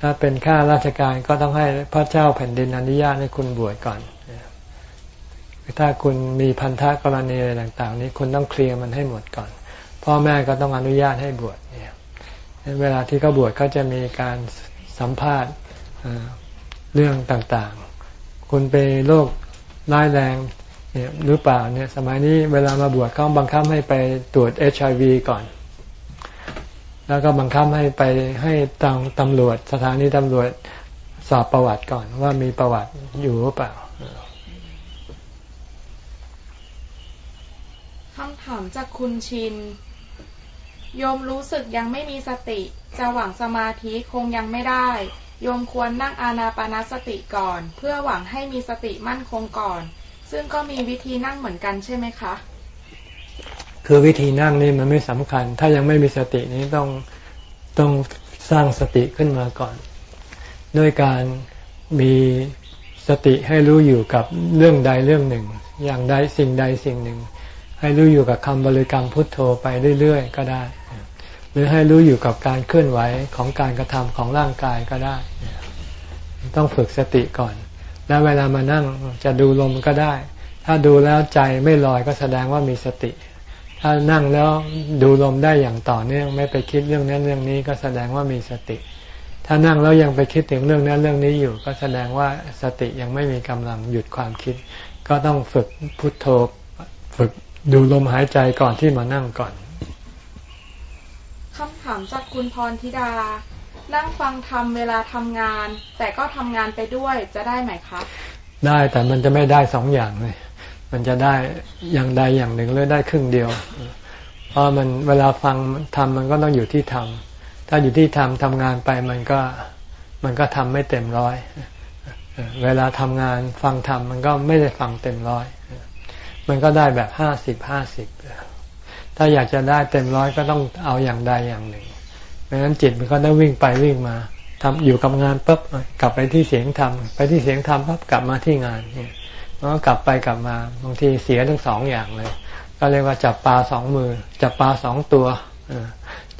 ถ้าเป็นข้าราชการก็ต้องให้พระเจ้าแผ่นดินอนุญาตให้คุณบวชก่อน ถ้าคุณมีพันธะกรณีอะไรต่าง ๆ นี้คุณต้องเคลียร์มันให้หมดก่อน พ่อแม่ก็ต้องอนุญาตให้บวชเนี่ยเวลาที่เขาบวชเขาจะมีการสัมภาษณ์เรื่องต่างๆ คุณไปโรคร้ายแรงเนี่ยหรือเปล่าเนี่ยสมัยนี้เวลามาบวชเขาบังคับให้ไปตรวจเอชไอวีก่อน แล้วก็บังคับให้ไปให้ตางตำรวจสถานีตำรวจสอบประวัติก่อนว่ามีประวัติอยู่หรือเปล่าคำ ถามจากคุณชิน โยมรู้สึกยังไม่มีสติ จะหวังสมาธิคงยังไม่ได้ โยมควรนั่งอานาปนาสติก่อน เพื่อหวังให้มีสติมั่นคงก่อน ซึ่งก็มีวิธีนั่งเหมือนกันใช่ไหมคะ คือวิธีนั่งนี่มันไม่สำคัญ ถ้ายังไม่มีสตินี้ต้องต้องสร้างสติขึ้นมาก่อน ด้วยการมีสติให้รู้อยู่กับเรื่องใดเรื่องหนึ่ง อย่างใดสิ่งใดสิ่งหนึ่ง ให้รู้อยู่กับคำบริกรรมพุทโธไปเรื่อยๆก็ได้ หรือให้รู้อยู่กับการเคลื่อนไหวของการกระทำของร่างกายก็ได้ ต้องฝึกสติก่อน แล้วเวลามานั่งจะดูลมก็ได้ ถ้าดูแล้วใจไม่ลอยก็แสดงว่ามีสติ ถ้านั่งแล้วดูลมได้อย่างต่อเนื่องไม่ไปคิดเรื่องนั้นเรื่องนี้ก็แสดงว่ามีสติ ถ้านั่งแล้วยังไปคิดถึงเรื่องนั้นเรื่องนี้อยู่ ก็แสดงว่าสติยังไม่มีกำลังหยุดความคิด ก็ต้องฝึกพุทโธฝึก ดูลมหายใจก่อนที่มานั่งก่อนคำถามจากคุณพรธิดา นั่งฟังธรรมเวลาทำงาน แต่ก็ทำงานไปด้วยจะได้ไหมคะ ได้แต่มันจะไม่ได้สองอย่างเลย มันจะได้อย่างใดอย่างหนึ่งหรือได้ครึ่งเดียว เพราะมันเวลาฟังทำมันก็ต้องอยู่ที่ทำถ้าอยู่ที่ทำทำงานไปมันก็มันก็ทำไม่เต็มร้อย เวลาทำงานฟังทำมันก็ไม่ได้ฟังเต็มร้อย มันก็ได้แบบห้าสิบห้าสิบถ้าอยากจะได้เต็มร้อยก็ต้องเอาอย่างใดอย่างหนึ่งเพราะนั้นจิตมันก็ได้วิ่งไปวิ่งมาทำอยู่กับงานปุ๊บกลับไปที่เสียงธรรมไปที่เสียงธรรมปั๊บกลับมาที่งานเนี่ยแล้วกลับไปกลับมาบางทีเสียทั้งสองอย่างเลย ก็เรียกว่าจับปลาสองมือ จับปลาสองตัว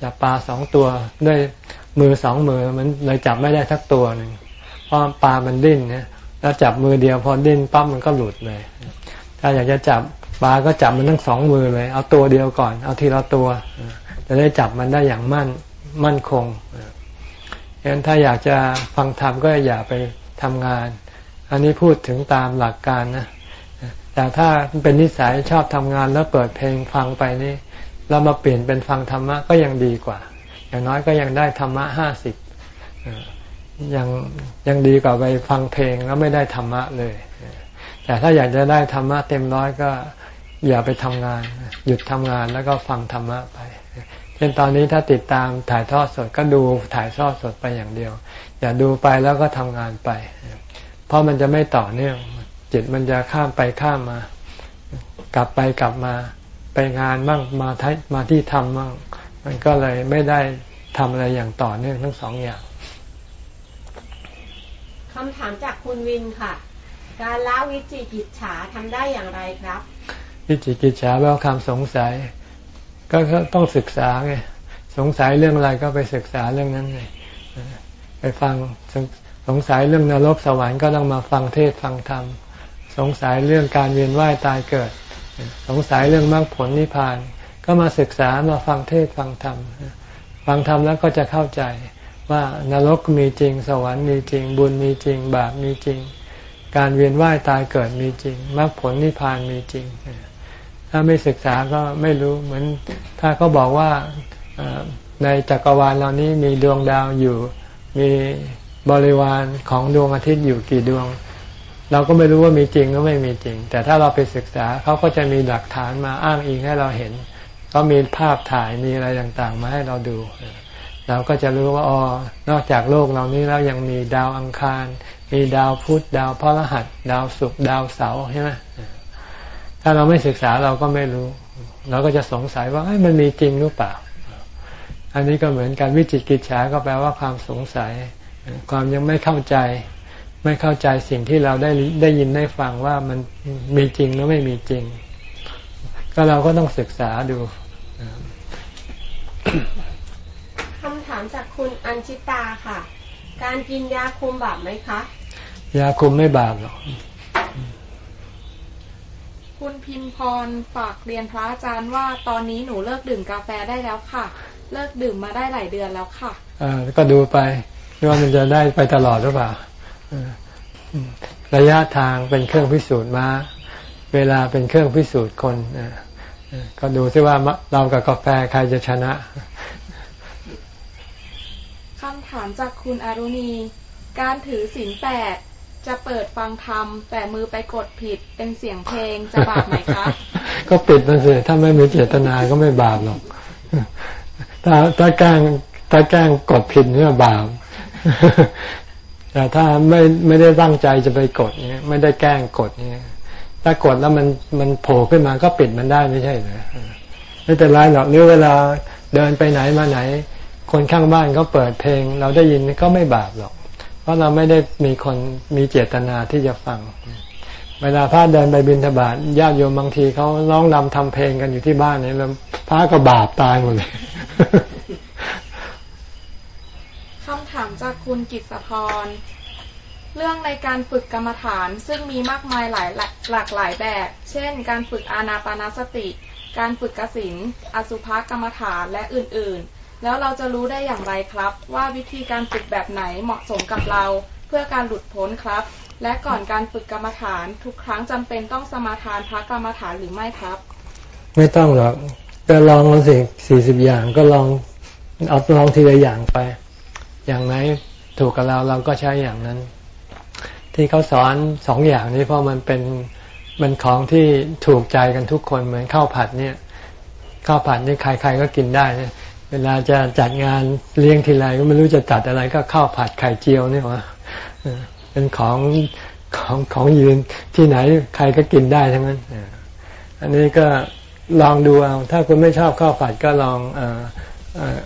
จับปลาสองตัวด้วยมือสองมือมันเลยจับไม่ได้สักตัวหนึ่งเพราะปลามันดิ้นนี่ยแล้วจับมือเดียวพอดิ้นปั๊บมันก็หลุดเลย ถ้าอยากจะจับปลาก็จับมันทั้งสองมือเลย เอาตัวเดียวก่อน เอาทีละตัว จะได้จับมันได้อย่างมั่นมั่นคงฉะนั้นถ้าอยากจะฟังธรรมก็อย่าไปทำงาน อันนี้พูดถึงตามหลักการนะแต่ถ้าเป็นนิสัยชอบทำงานแล้วเปิดเพลงฟังไปนี่เรามาเปลี่ยนเป็นฟังธรรมะก็ยังดีกว่า อย่างน้อยก็ยังได้ธรรมะห้าสิบยังยังดีกว่าไปฟังเพลงแล้วไม่ได้ธรรมะเลย แต่ถ้าอยากจะได้ธรรมะเต็มร้อยก็อย่าไปทำงาน หยุดทำงานแล้วก็ฟังธรรมะไป เช่นตอนนี้ถ้าติดตามถ่ายทอดสดก็ดูถ่ายทอดสดไปอย่างเดียว อย่าดูไปแล้วก็ทำงานไป เพราะมันจะไม่ต่อเนื่องจิตมันจะข้ามไปข้ามมา กลับไปกลับมาไปงานบ้างมาทมาที่ทำบ้างมันก็เลยไม่ได้ทำอะไรอย่างต่อเนื่องทั้งสองอย่างคำถามจากคุณวินค่ะ การละวิจิกิจฉาทำได้อย่างไรครับ วิจิกิจฉาแปลว่าความสงสัย ก็ต้องศึกษาไงสงสัยเรื่องอะไรก็ไปศึกษาเรื่องนั้นเลยไปฟังสงสัยเรื่องนรกสวรรค์ก็ต้องมาฟังเทศฟังธรรม สงสัยเรื่องการเวียนว่ายตายเกิด สงสัยเรื่องมรรคผลนิพพาน ก็มาศึกษามาฟังเทศฟังธรรมฟังธรรมแล้วก็จะเข้าใจว่านรกมีจริง สวรรค์มีจริง บุญมีจริง บาปมีจริง การเวียนว่ายตายเกิดมีจริงมรรคผลนิพพานมีจริง ถ้าไม่ศึกษาก็ไม่รู้เหมือน ถ้าเขาบอกว่าในจักรวาลเรานี้มีดวงดาวอยู่ มีบริวารของดวงอาทิตย์อยู่กี่ดวง เราก็ไม่รู้ว่ามีจริงหรือไม่มีจริง แต่ถ้าเราไปศึกษาเขาก็จะมีหลักฐานมาอ้างอิงให้เราเห็นก็มีภาพถ่ายมีอะไรต่างๆ มาให้เราดู เราก็จะรู้ว่าอ๋อนอกจากโลกเรานี้แล้วยังมีดาวอังคาร มีดาวพุธดาวพฤหัส ดาวศุกร์ดาวเสาร์ใช่ไหมถ้าเราไม่ศึกษาเราก็ไม่รู้ เราก็จะสงสัยว่ามันมีจริงหรือเปล่า อันนี้ก็เหมือนการวิจิตกิจฉาก็แปลว่าความสงสัย ความยังไม่เข้าใจ ไม่เข้าใจสิ่งที่เราได้ได้ยินได้ฟังว่ามันมีจริงหรือไม่มีจริง ก็เราก็ต้องศึกษาดูคำถามจากคุณอัญชิตาค่ะ การกินยาคุมบาปไหมคะ ยาคุมไม่บาปหรอกคุณพิมพรฝากเรียนพระอาจารย์ว่าตอนนี้หนูเลิกดื่มกาแฟได้แล้วค่ะ เลิกดื่มมาได้หลายเดือนแล้วค่ะอ่าก็ดูไปว่ามันจะได้ไปตลอดหรือเปล่าระยะทางเป็นเครื่องพิสูจน์มา เวลาเป็นเครื่องพิสูจน์คนก็ดูซิว่าเรากับกาแฟใครจะชนะคำถามจากคุณอรุณี การถือศีลแปดจะเปิดฟังธรรม แต่มือไปกดผิดเป็นเสียงเพลงจะบาปไหมคะ ก็ปิดมันสิถ้าไม่มีเจตนาก็ไม่บาปหรอก ถ้าถ้าแกล้งถ้าแกล้งกดผิดเนี่ยบาปแต่ถ้าไม่ไม่ได้ตั้งใจจะไปกดเนี่ยไม่ได้แกล้งกดเนี่ยถ้ากดแล้วมันมันโผล่ขึ้นมาก็ปิดมันได้ไม่ใช่เหรอไม่เป็นไรหรอกหรือเวลาเดินไปไหนมาไหน คนข้างบ้านเขาเปิดเพลง เราได้ยินก็ไม่บาปหรอก เพราะเราไม่ได้มีคนมีเจตนาที่จะฟัง เวลาพระเดินไปบิณฑบาตญาติโยมบางทีเขาร้องรำทำเพลงกันอยู่ที่บ้านนี่แล้วพระก็บาปตายหมดเลยคำถามจากคุณกิตสพรเรื่องในการฝึกกรรมฐานซึ่งมีมากมายหลายหลากหลายแบบ เช่น การฝึกอานาปานาสติ การฝึกกสินอสุภกรรมฐานและอื่นๆ แล้วเราจะรู้ได้อย่างไรครับ ว่าวิธีการฝึกแบบไหนเหมาะสมกับเรา เพื่อการหลุดพ้นครับ และก่อนการฝึกกรรมฐาน ทุกครั้งจำเป็นต้องสมาทานพระกรรมฐานหรือไม่ครับ ไม่ต้องหรอกก็ลองเอาสิสี่สิบอย่างก็ลองเอาลองทีละอย่างไป อย่างไหนถูกกับเราเราก็ใช้อย่างนั้น ที่เขาสอนสองอย่างนี้เพราะมันเป็นมันของที่ถูกใจกันทุกคนเหมือนข้าวผัดเนี่ยข้าวผัดนี่ใครๆก็กินได้เนี่ย เวลาจะจัดงานเลี้ยงทีไรก็ไม่รู้จะจัดอะไรก็ข้าวผัดไข่เจียวนี่หว่าเป็นของของของยืนที่ไหนใครก็กินได้ทั้งนั้นอันนี้ก็ลองดูเอาถ้าคุณไม่ชอบข้าวผัดก็ลอง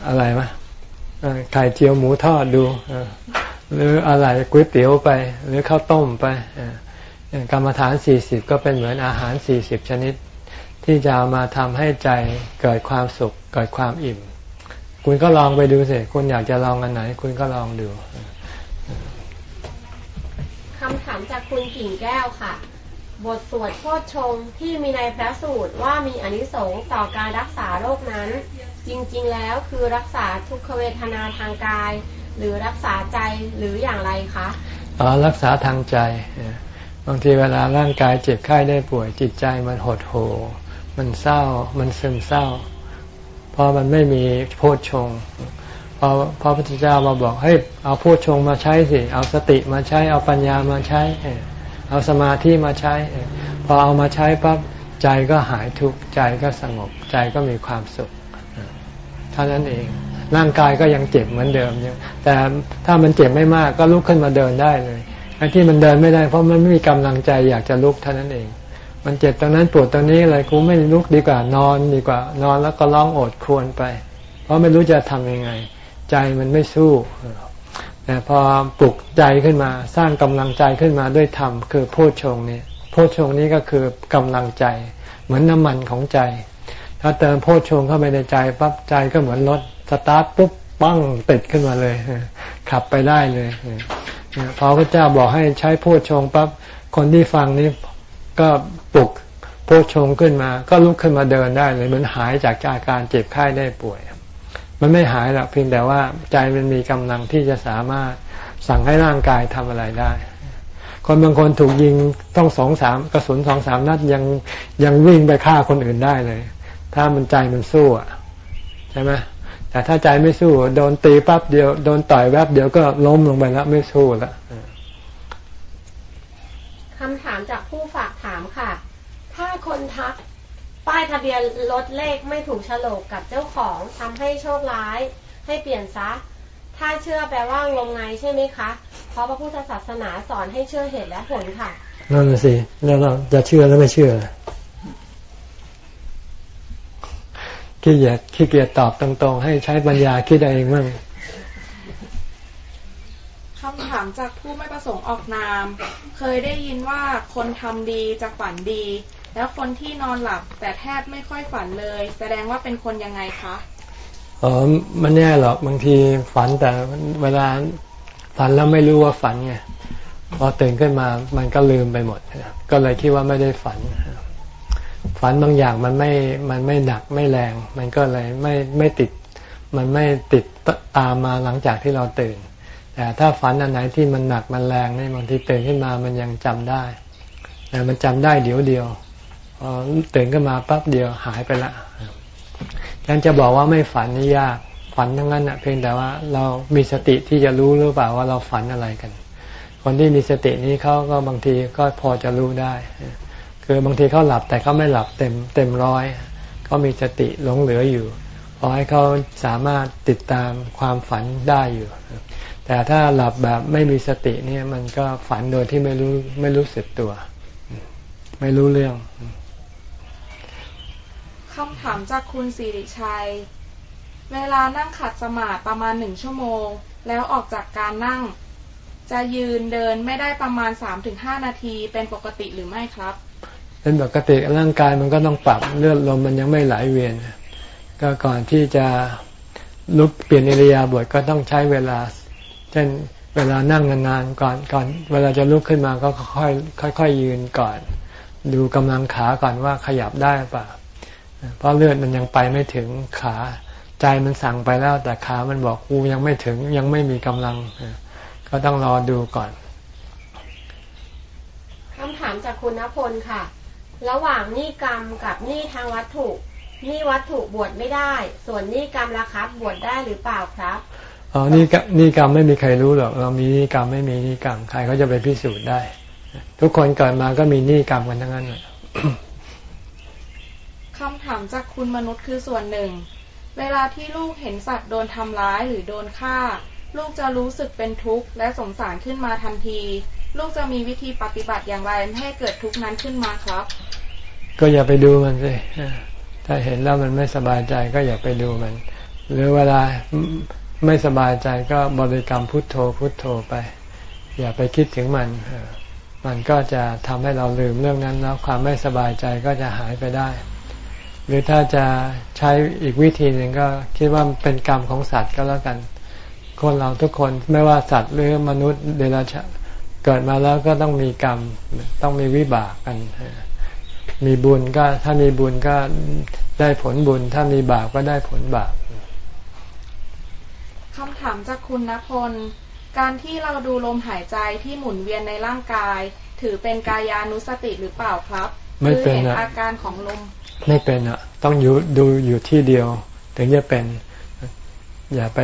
อะไรมะไข่เจียวหมูทอดดูหรืออะไรก๋วยเตี๋ยวไป หรือข้าวต้มไปกรรมฐานสี่สิบก็เป็นเหมือนอาหารสี่สิบชนิด ที่จะมาทำให้ใจเกิดความสุขเกิดความอิ่ม คุณก็ลองไปดูสิคุณอยากจะลองอันไหน คุณก็ลองดูคำถามจากคุณกิ่งแก้วค่ะ บทสวดโคดชงที่มีในพระสูตรว่ามีอนิสงส์ต่อการรักษาโรคนั้น จริงๆแล้วคือรักษาทุกขเวทนาทางกาย หรือรักษาใจหรืออย่างไรคะอ๋อรักษาทางใจ บางทีเวลาร่างกายเจ็บไข้ได้ป่วยจิตใจมันหดโหมันเศร้า มันซึมเศร้า เพราะมันไม่มีโพชฌงพอพระพุทธเจ้ามาบอกให้เอาโพชฌงมาใช้สิ เอาสติมาใช้ เอาปัญญามาใช้ เอาสมาธิมาใช้ พอเอามาใช้ปั๊บใจก็หายทุกข์ใจก็สงบใจก็มีความสุขเท่านั้นเองร่างกายก็ยังเจ็บเหมือนเดิมอยู่แต่ถ้ามันเจ็บไม่มากก็ลุกขึ้นมาเดินได้เลยไอ้ที่มันเดินไม่ได้ เพราะมันไม่มีกำลังใจอยากจะลุกเท่านั้นเอง มันเจ็บตรงนั้นปวดตรงนี้อะไรกูไม่ลุกดีกว่านอนดีกว่า นอนแล้วก็ร้องโอดครวญไป เพราะไม่รู้จะทำยังไง ใจมันไม่สู้แต่พอปลุกใจขึ้นมาสร้างกำลังใจขึ้นมาด้วยธรรมคือโพชฌงนี้โพชฌงนี้ก็คือกำลังใจ เหมือนน้ำมันของใจ ถ้าเติมโพชฌงเข้าไปในใจปั๊บใจก็เหมือนรถสตาร์ทปุ๊บปั้งติดขึ้นมาเลยขับไปได้เลยพอพระเจ้าบอกให้ใช้โพชฌงปั๊บคนที่ฟังนี้ ก็ปลุกโพชงขึ้นมา ก็ลุกขึ้นมาเดินได้เลยมือนหายจากอาการเจ็บไข้ได้ป่วย มันไม่หายหรอกเพียงแต่ว่าใจมันมีกำลังที่จะสามารถสั่งให้ร่างกายทำอะไรได้ คนบางคนถูกยิงต้องสองสามกระสุนสองสามนัดยังยังวิ่งไปฆ่าคนอื่นได้เลย ถ้ามันใจมันสู้อะใช่ไหมแต่ถ้าใจไม่สู้ โดนตีปั๊บเดียวโดนต่อยแวบเดียวก็ล้มลงไปแล้วไม่สู้แล้วคำถามจากผู้ฝาก ถ้าคนทัก ป้ายทะเบียนรถเลขไม่ถูกฉลกกับเจ้าของทำให้โชคร้าย ให้เปลี่ยนซะ ถ้าเชื่อแปลว่างมงายใช่ไหมคะ เพราะพระพุทธศาสนาสอนให้เชื่อเหตุและผลค่ะนั่นสิแล้วเราจะเชื่อแล้วไม่เชื่อขี้เกียจขี้เกียจตอบตรงๆ ให้ใช้ปัญญาคิดเองมั่งคำถามจากผู้ไม่ประสงค์ออกนาม เคยได้ยินว่าคนทำดีจะฝันดี แล้วคนที่นอนหลับแต่แทบไม่ค่อยฝันเลย แสดงว่าเป็นคนยังไงคะอ๋อมันแน่หรอกบางทีฝันแต่เวลาฝันแล้วไม่รู้ว่าฝันไงพอตื่นขึ้นมามันก็ลืมไปหมด ก็เลยคิดว่าไม่ได้ฝัน ฝันบางอย่างมันไม่มันไม่หนักไม่แรง มันก็เลยไม่ไม่ติด มันไม่ติดตามมาหลังจากที่เราตื่น แต่ถ้าฝันอันไหนที่มันหนักมันแรงนี่บางทีตื่นขึ้นมามันยังจำได้แต่มันจำได้เดี๋ยวเดียว พอตื่นขึ้นมาปั๊บเดียวหายไปละยังจะบอกว่าไม่ฝันนี่ยากฝันทั้งนั้นนะเพียงแต่ว่าเรามีสติที่จะรู้หรือเปล่าว่าเราฝันอะไรกัน คนที่มีสตินี้เขาก็บางทีก็พอจะรู้ได้ คือบางทีเขาหลับแต่เขาไม่หลับเต็มเต็มร้อยเขามีสติหลงเหลืออยู่พอให้เขาสามารถติดตามความฝันได้อยู่ แต่ถ้าหลับแบบไม่มีสติเนี่ยมันก็ฝันโดยที่ไม่รู้ไม่รู้สึกตัว ไม่รู้เรื่องำถามจากคุณสิริชัย เวลานั่งขัดสมาธิประมาณหนึ่งชั่วโมง แล้วออกจากการนั่ง จะยืนเดินไม่ได้ประมาณสามถึงห้านาทีเป็นปกติหรือไม่ครับ เป็นปกติร่างกายมันก็ต้องปรับเลือดลมมันยังไม่ไหลเวียน ก็ก่อนที่จะลุกเปลี่ยนอิริยาบถก็ต้องใช้เวลา เช่นเววลานั่งนานๆก่อนก่อน เวลาจะลุกขึ้นมาก็ค่อยค่อยๆยืนก่อน ดูกำลังขาก่อนว่าขยับได้ป่ะ เพราะเลือดมันยังไปไม่ถึงขา ใจมันสั่งไปแล้ว แต่ขามันบอกกูยังไม่ถึงยังไม่มีกำลัง ก็ต้องรอดูก่อนคำถามจากคุณณพลค่ะ ระหว่างนี่กรรมกับนี่ทางวัตถุนี่วัตถุบวชไม่ได้ ส่วนนี่กรรมละครับบวชได้หรือเปล่าครับอ๋อนี่นี่กรรมไม่มีใครรู้หรอกเรามีนี่กรรมไม่มีนี่กรรมใครเขาจะไปพิสูจน์ได้ ทุกคนเกิดมาก็มีนี่กรรมกันทั้งนั้นเลย คำถามจากคุณมนุษย์คือส่วนหนึ่ง เวลาที่ลูกเห็นสัตว์โดนทำร้ายหรือโดนฆ่า ลูกจะรู้สึกเป็นทุกข์และสงสารขึ้นมาทันที ลูกจะมีวิธีปฏิบัติอย่างไรไม่ให้เกิดทุกข์นั้นขึ้นมาครับ ก็อย่าไปดูมันสิถ้าเห็นแล้วมันไม่สบายใจก็อย่าไปดูมัน หรือเวลาไม่สบายใจก็บริกรรมพุทโธพุทโธไป อย่าไปคิดถึงมันมันก็จะทำให้เราลืมเรื่องนั้นแล้วความไม่สบายใจก็จะหายไปได้ หรือถ้าจะใช้อีกวิธีหนึ่งก็คิดว่าเป็นกรรมของสัตว์ก็แล้วกัน คนเราทุกคนไม่ว่าสัตว์หรือมนุษย์เดรัจฉานเกิดมาแล้วก็ต้องมีกรรมต้องมีวิบากกัน มีบุญก็ถ้ามีบุญก็ได้ผลบุญ ถ้ามีบาปก็ได้ผลบาปคำถามจากคุณณพล การที่เราดูลมหายใจที่หมุนเวียนในร่างกาย ถือเป็นกายานุสติหรือเปล่าครับ ไม่เป็นอะอาการของลม ไม่เป็นอะต้องอยู่ดูอยู่ที่เดียว ถึงจะเป็น อย่าไป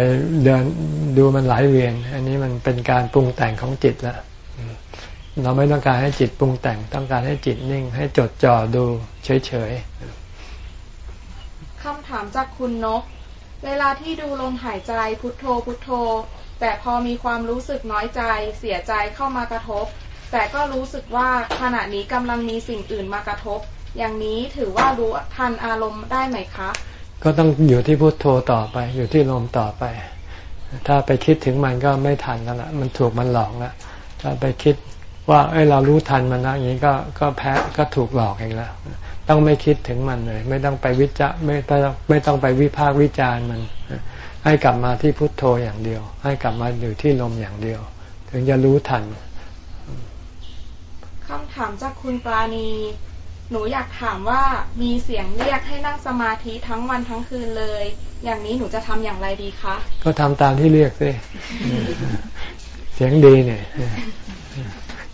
เดินดูมันหลายเวียน อันนี้มันเป็นการปรุงแต่งของจิตล้วเราไม่ต้องการให้จิตปรุงแต่งต้องการให้จิตนิ่ง ให้จดจ่อดูเฉยๆคำถามจากคุณนก เวลาที่ดูลมหายใจพุทโธพุทโธ แต่พอมีความรู้สึกน้อยใจ เสียใจเข้ามากระทบ แต่ก็รู้สึกว่าขณะนี้กำลังมีสิ่งอื่นมากระทบ อย่างนี้ถือว่ารู้ทันอารมณ์ได้ไหมคะ ก็ต้องอยู่ที่พุทโธต่อไป อยู่ที่ลมต่อไป ถ้าไปคิดถึงมันก็ไม่ทันแล้วละมันถูกมันหลอกแล้วถ้าไปคิดว่าเอ้ยเรารู้ทันมันนะอย่างนี้ก็ก็แพ้ก็ถูกหลอกเองแล้วต้องไม่คิดถึงมันเลย ไม่ต้องไปวิจารไม่ต้องไม่ต้องไปวิพากษ์วิจารณ์มัน ให้กลับมาที่พุทโธอย่างเดียว ให้กลับมาอยู่ที่ลมอย่างเดียว ถึงจะรู้ทันคำถามจากคุณปราณี หนูอยากถามว่ามีเสียงเรียกให้นั่งสมาธิทั้งวันทั้งคืนเลย อย่างนี้หนูจะทำอย่างไรดีคะ ก็ทำตามที่เรียกสิเสียงดีเนี่ย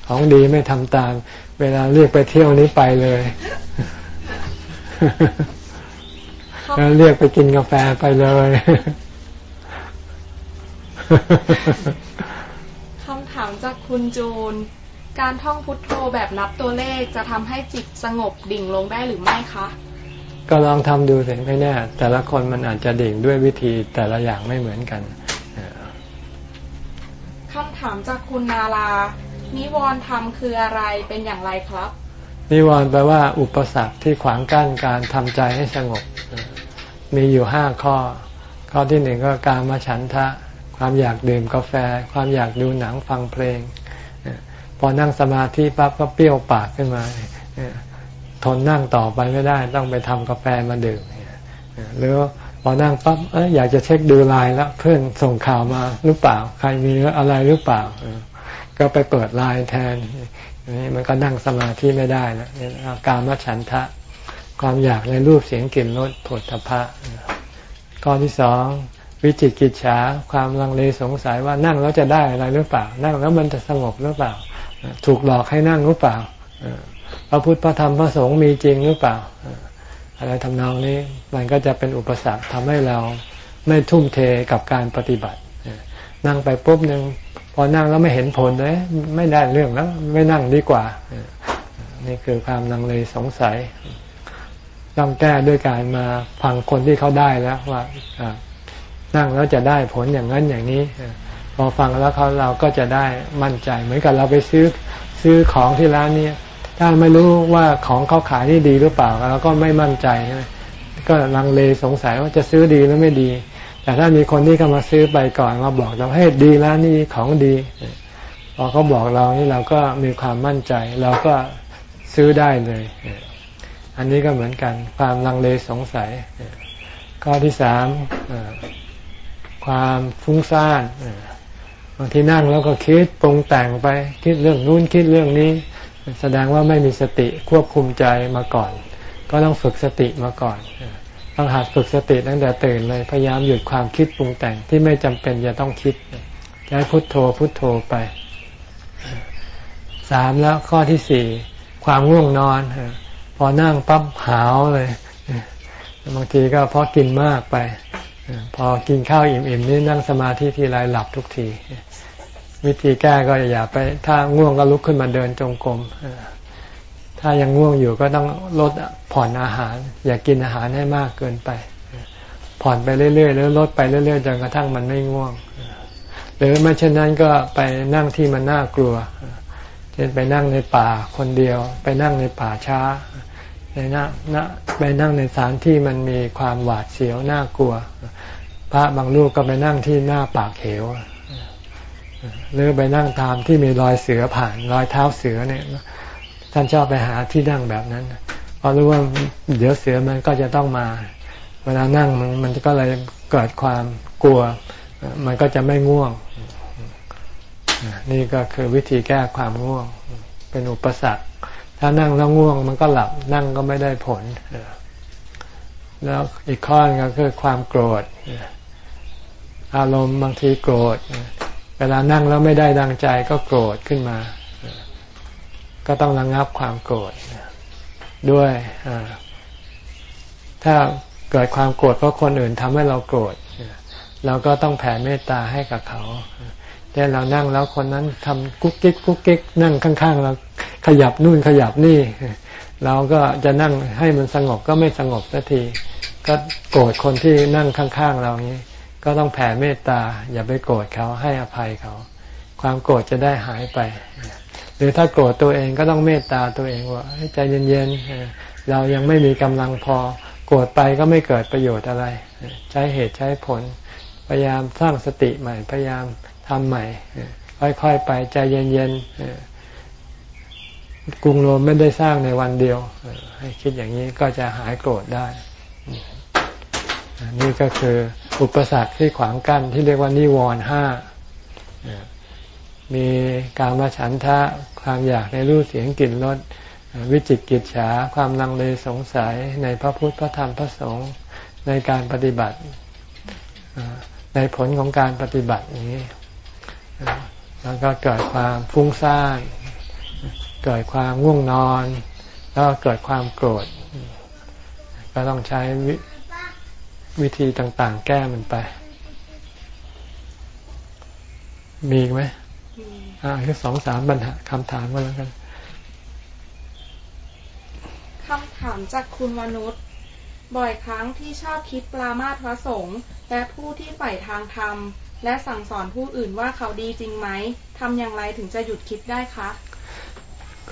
ของดีไม่ทำตาม เวลาเรียกไปเที่ยวนี้ไปเลยเรียกไปกินกาแฟไปเลยคำถามจากคุณจูน การท่องพุทโธแบบนับตัวเลขจะทำให้จิตสงบดิ่งลงได้หรือไม่คะ ก็ลองทำดูสิไม่แน่ แต่ละคนมันอาจจะดิ่งด้วยวิธีแต่ละอย่างไม่เหมือนกันคำถามจากคุณนาลา นิวรณ์ธรรมคืออะไรเป็นอย่างไรครับ นิวรณ์แปลว่าอุปสรรคที่ขวางกั้นการทำใจให้สงบ มีอยู่ห้าข้อ ข้อที่หนึ่งก็การมาฉันทะ ความอยากดื่มกาแฟ ความอยากดูหนังฟังเพลง พอนั่งสมาธิปั๊บก็เปรี้ยวปากขึ้นมาทนนั่งต่อไปไม่ได้ ต้องไปทำกาแฟมาดื่มหรือพอนั่งปั๊บออยากจะเช็คดูไลน์แล้วเพื่อนส่งข่าวมาหรือเปล่า ใครมีอะไรหรือเปล่า ก็ไปเปิดไลน์แทนนี่มันก็นั่งสมาธิไม่ได้นะอาการมัฉันทะ ความอยากในรูปเสียงกลิ่นรสผลทพะข้อที่สองวิจิตกิจฉาความลังเลสงสัยว่านั่งแล้วจะได้อะไรหรือเปล่า นั่งแล้วมันจะสงบหรือเปล่า ถูกหลอกให้นั่งหรือเปล่าพระพุทธพระธรรมพระสงฆ์มีจริงหรือเปล่า อะไรทำนองนี้มันก็จะเป็นอุปสรรคทำให้เราไม่ทุ่มเทกับการปฏิบัติ นั่งไปปุ๊บหนึ่งพอนั่งแล้วไม่เห็นผลเลยไม่ได้เรื่องแล้ว ไม่นั่งดีกว่า นี่คือความลังเลสงสัย ต้องแก้ด้วยการมาฟังคนที่เขาได้แล้วว่านั่งแล้วจะได้ผลอย่างนั้นอย่างนี้ อฟังแล้วเขาเราก็จะได้มั่นใจ เหมือนกับเราไปซื้อซื้อของที่ร้านนี้ถ้าไม่รู้ว่าของเขาขายนี่ดีหรือเปล่าเราก็ไม่มั่นใจก็ลังเลสงสัยว่าจะซื้อดีหรือไม่ดี แต่ถ้ามีคนที่เข้ามาซื้อไปก่อนมาบอกเราให้ดีแล้วนี่ของดีพอเขาบอกเรานี่เราก็มีความมั่นใจ เราก็ซื้อได้เลย อันนี้ก็เหมือนกันความลังเลสงสัย ข้อที่สามความฟุ้งซ่านางทีนั่งแล้วก็คิดปรุงแต่งไป คิดเรื่องนู้นคิดเรื่องนี้ แสดงว่าไม่มีสติควบคุมใจมาก่อน ก็ต้องฝึกสติมาก่อนต้องหัดฝึกสติตั้งแต่ตื่นเลย พยายามหยุดความคิดปรุงแต่งที่ไม่จำเป็นจะต้องคิดใช้พุทโธพุทโธไปสามแล้วข้อที่สี่ความง่วงนอน พอนั่งปั๊บหาวเลย บางทีก็เพราะกินมากไป พอกินข้าวอิ่มๆนี่นั่งสมาธิทีไรหลับทุกที วิธีแก้ก็อย่าไป ถ้าง่วงก็ลุกขึ้นมาเดินจงกรมถ้ายังง่วงอยู่ก็ต้องลดผ่อนอาหาร อย่ากกินอาหารให้มากเกินไป ผ่อนไปเรื่อยๆหรือลดไปเรื่อยๆจนกระทั่งมันไม่ง่วง หรือไม่เช่นนั้นก็ไปนั่งที่มันน่ากลัวเช่นไปนั่งในป่าคนเดียว ไปนั่งในป่าช้า ไปนั่งไปนั่งในสถานที่มันมีความหวาดเสียวน่ากลัว พระบางรูปก็ไปนั่งที่หน้าปากเหวหรือไปนั่งตามที่มีรอยเสือผ่านรอยเท้าเสือเนี่ยท่านชอบไปหาที่นั่งแบบนั้นเพราะรู้ว่าเดี๋ยวเสือมันก็จะต้องมา เวลานั่งมันมันก็เลยเกิดความกลัว มันก็จะไม่ง่วง นี่ก็คือวิธีแก้ความง่วง เป็นอุปสรรค ถ้านั่งแล้วง่วงมันก็หลับนั่งก็ไม่ได้ผล แล้วอีกข้อนึงก็คือความโกรธ อารมณ์บางทีโกรธ เวลานั่งแล้วไม่ได้ดังใจก็โกรธขึ้นมา ก็ต้องระงงับความโกรธด้วย ถ้าเกิดความโกรธเพราะคนอื่นทำให้เราโกรธเราก็ต้องแผ่เมตตาให้กับเขา แต่เรานั่งแล้วคนนั้นทำกุ๊กกิ๊กกุ๊กกิ๊กนั่งข้างๆเราขยับนู่นขยับนี่ เราก็จะนั่งให้มันสงบก็ไม่สงบสักที ก็โกรธคนที่นั่งข้างๆ เรานี้ ก็ต้องแผ่เมตตา อย่าไปโกรธเขาให้อภัยเขา ความโกรธจะได้หายไป หรือถ้าโกรธตัวเองก็ต้องเมตตาตัวเองว่าใจเย็นๆเรายังไม่มีกำลังพอ โกรธไปก็ไม่เกิดประโยชน์อะไร ใช้เหตุใช้ผล พยายามสร้างสติใหม่พยายาม ทำใหม่ ค่อยๆไปใจเย็นๆกรุงโรมไม่ได้สร้างในวันเดียว ให้คิดอย่างนี้ก็จะหายโกรธได้ นี่ก็คืออุปสรรคที่ขวางกั้นที่เรียกว่านิวรณ์ห้ามีการมาฉันทะความอยากในรูปเสียงกลิ่นรสวิจิตกิจฉาความลังเลสงสัยในพระพุทธพระธรรมพระสงฆ์ในการปฏิบัติในผลของการปฏิบัตินี้ แล้วก็เกิดความฟุ้งซ่านเกิดความง่วงนอน แล้วกเกิดความโกรธ ก็ต้องใช้ววิธีต่างๆ แก้มันไป มีไหมอ่าคือสองสามปัญหาคำถามก็แล้วกันคำถามจากคุณวนุษย์บ่อยครั้งที่ชอบคิดปรามาทพระสงฆ์และผู้ที่ใฝ่ทางธรรม และสั่งสอนผู้อื่นว่าเขาดีจริงไหมทำอย่างไรถึงจะหยุดคิดได้คะ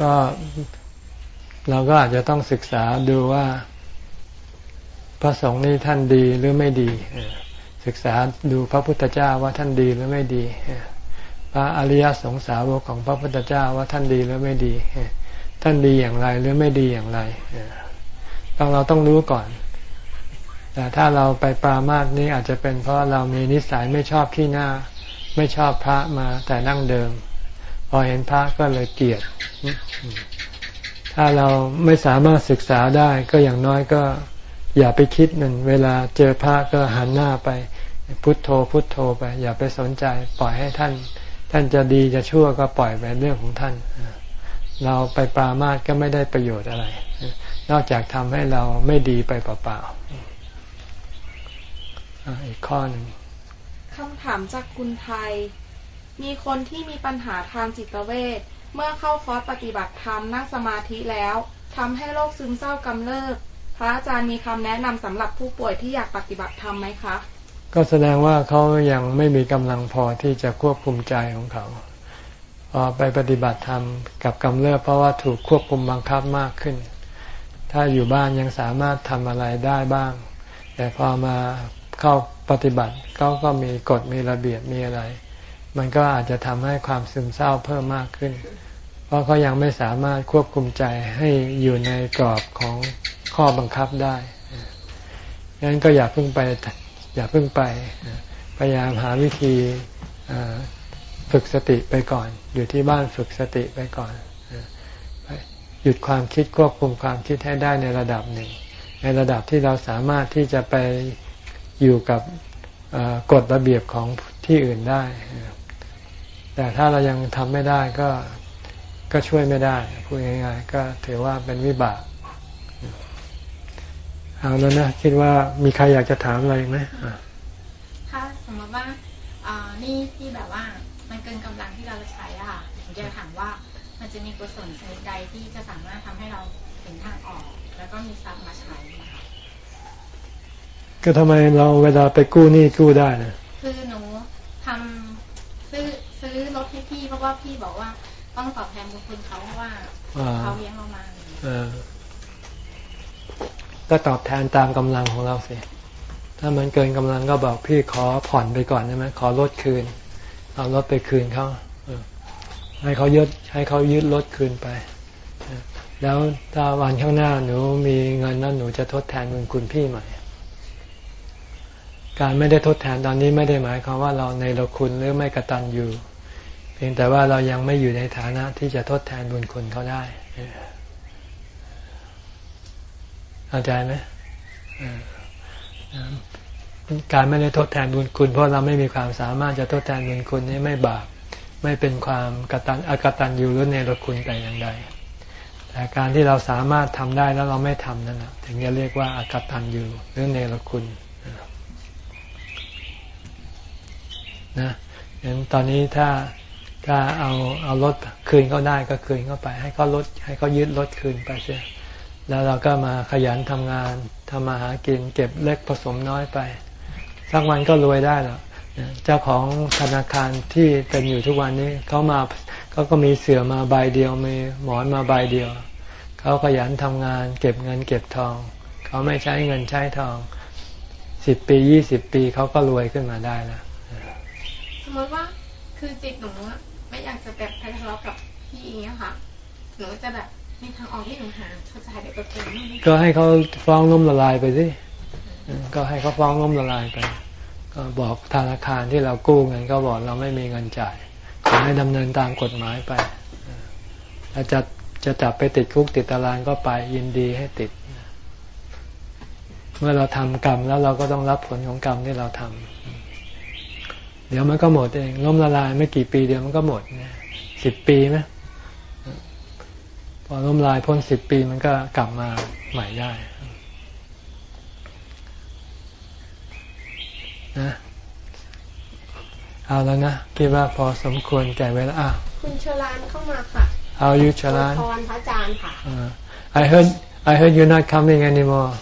ก็เราก็อาจจะต้องศึกษาดูว่า พระสงฆ์นี่ท่านดีหรือไม่ดี ศึกษาดูพระพุทธเจ้าว่าท่านดีหรือไม่ดี พระอริยสงสาวกของพระพุทธเจ้าว่าท่านดีหรือไม่ดี ท่านดีอย่างไรหรือไม่ดีอย่างไรต้องเราต้องรู้ก่อน แต่ถ้าเราไปปรามาสนี้อาจจะเป็นเพราะเรามีนิสัยไม่ชอบขี้หน้า ไม่ชอบพระมาแต่นั่งเดิม พอเห็นพระก็เลยเกลียด ถ้าเราไม่สามารถศึกษาได้ก็อย่างน้อยก็อย่าไปคิดมันเวลาเจอพระก็หันหน้าไปพุทโธพุทโธไป อย่าไปสนใจปล่อยให้ท่าน ท่านจะดีจะชั่วก็ปล่อยไปเรื่องของท่าน เราไปปรามาสก็ไม่ได้ประโยชน์อะไร นอกจากทำให้เราไม่ดีไปเปล่าๆ อีกข้อหนึ่งคำถามจากคุณไทย มีคนที่มีปัญหาทางจิตเวชเมื่อเข้าคอร์สปฏิบัติธรรมนั่งสมาธิแล้วทำให้โรคซึมเศร้ากำเริบพระอาจารย์มีคำแนะนำสำหรับผู้ป่วยที่อยากปฏิบัติธรรมไหมคะ ก็แสดงว่าเขายังไม่มีกำลังพอที่จะควบคุมใจของเขาพอไปปฏิบัติธรรมกับกำเริบเพราะว่าถูกควบคุมบังคับมากขึ้น ถ้าอยู่บ้านยังสามารถทำอะไรได้บ้าง แต่พอมา เข้าปฏิบัติเขาก็มีกฎมีระเบียบมีอะไร มันก็อาจจะทำให้ความซึมเศร้าเพิ่มมากขึ้น เพราะเขายังไม่สามารถควบคุมใจให้อยู่ในกรอบของข้อบังคับได้ดังนั้นก็อย่าเพิ่งไปอย่าเพิ่งไปพยายามหาวิธีฝึกสติไปก่อน อยู่ที่บ้านฝึกสติไปก่อนหยุดความคิดควบคุมความคิดให้ได้ในระดับหนึ่ง ในระดับที่เราสามารถที่จะไป อยู่กับกฎระเบียบของที่อื่นได้ แต่ถ้าเรายังทำไม่ได้ก็ก็ช่วยไม่ได้พูดง่ายๆก็ถือว่าเป็นวิบากเอาแล้วนะคิดว่ามีใครอยากจะถามอะไรไหมค่ะสมมติว่านี่ที่แบบว่ามันเกินกำลังที่เราจะใช้อะค่ะผมจะถามว่ามันจะมีกุศลชนิดใดที่จะสามารถทำให้เราเห็นทางออก แล้วก็มีทรัพย์มาใช้ ก็ทำไมเราเวลาไปกู้หนี้กู้ได้นะคือหนูทำซื้อซื้อรถให้พี่เพราะว่าพี่บอกว่าต้องตอบแทนบุญคุณเขาเพราะว่าเขาเลี้ยงเรามาก็ตอบแทนตามกำลังของเราสิถ้ามันเกินกำลังก็บอกพี่ขอผ่อนไปก่อนใช่ไหมขอลดคืน เอารถไปคืนเขาให้เขายึดให้เขายึดรถคืนไปแล้วถ้าวันข้างหน้าหนูมีเงินนั้นหนูจะทดแทนเงินคุณพี่ใหม่ การไม่ได้ทดแทนตอนนี้ไม่ได้หมายความว่าเราในเราคุณหรือไม่กระตันอยู่ เพียงแต่ว่าเรายังไม่อยู่ในฐานะที่จะทดแทนบุญคุณเขาได้เข้าใจไหมการไม่ได้ทดแทนบุญคุณ เพราะเราไม่มีความสามารถจะทดแทนบุญคุณนี้ไม่บาปไม่เป็นความกตันอกตันอยู่หรือเนรคุณแต่อย่างใดแต่การที่เราสามารถทำได้แล้วเราไม่ทำนั่นแหะถึงจะเรียกว่าอากตันอยู่หรือเนรคุณ นะงั้นตอนนี้ถ้าถ้าเอาเอารถคืนเขาได้ก็คืนเข้าไป ให้เขาลดให้เขายึดรถคืนไปเสียแล้วเราก็มาขยันทำงานทำมาหากินเก็บเล็กผสมน้อยไป สักวันก็รวยได้หรอกเจ้าของธนาคารที่เป็นอยู่ทุกวันนี้เขามาเขาก็มีเสือมาใบเดียวมีหมอนมาใบเดียวเขาขยันทำงาน เก็บเงินเก็บทองเขาไม่ใช้เงินใช้ทองสิบปียี่สิบปีเขาก็รวยขึ้นมาได้แล้ว มมติว่าคือจิตหนูไม่อยากจะแบบทะเลาะกับพี่เองค่ะหนูจะแบบมีทางออกที่หนูหาเข้าใจแบบตัวเองก็ให้เขาฟ้องล้มละลายไปสิก็ให้เขาฟ้องล้มละลายไป ก็บอกธนาคารที่เรากู้เงินก็บอกเราไม่มีเงินจ่ายขอให้ดำเนินตามกฎหมายไปถ้าจะจะจับไปติดคุกติดตารางก็ไปยินดีให้ติด เมื่อเราทำกรรมแล้วเราก็ต้องรับผลของกรรมที่เราทำ เดี๋ยวมันก็หมดเอง ล้มละลายไม่กี่ปีเดียวมันก็หมดสิบปีไหมพอล้มลายพ้นสิบปีมันก็กลับมาใหม่ได้นะเอาแล้วนะคิดว่าพอสมควรแก่เวลาคุณชลานเข้ามาค่ะเอาอยู่ชลานพรพระอาจารย์ค่ะ I heard I heard you're not coming anymore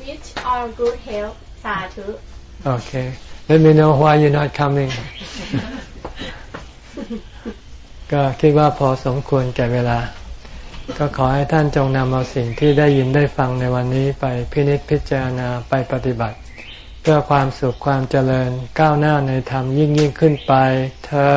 Wish all good health สาธุ Okay let me know why you're not coming ก็คิดว่าพอสมควรแก่เวลา ก็ขอให้ท่านจงนำเอาสิ่งที่ได้ยินได้ฟังในวันนี้ไปพินิจพิจารณาไปปฏิบัติ เพื่อความสุขความเจริญก้าวหน้าในธรรมยิ่งยิ่งขึ้นไปเธอ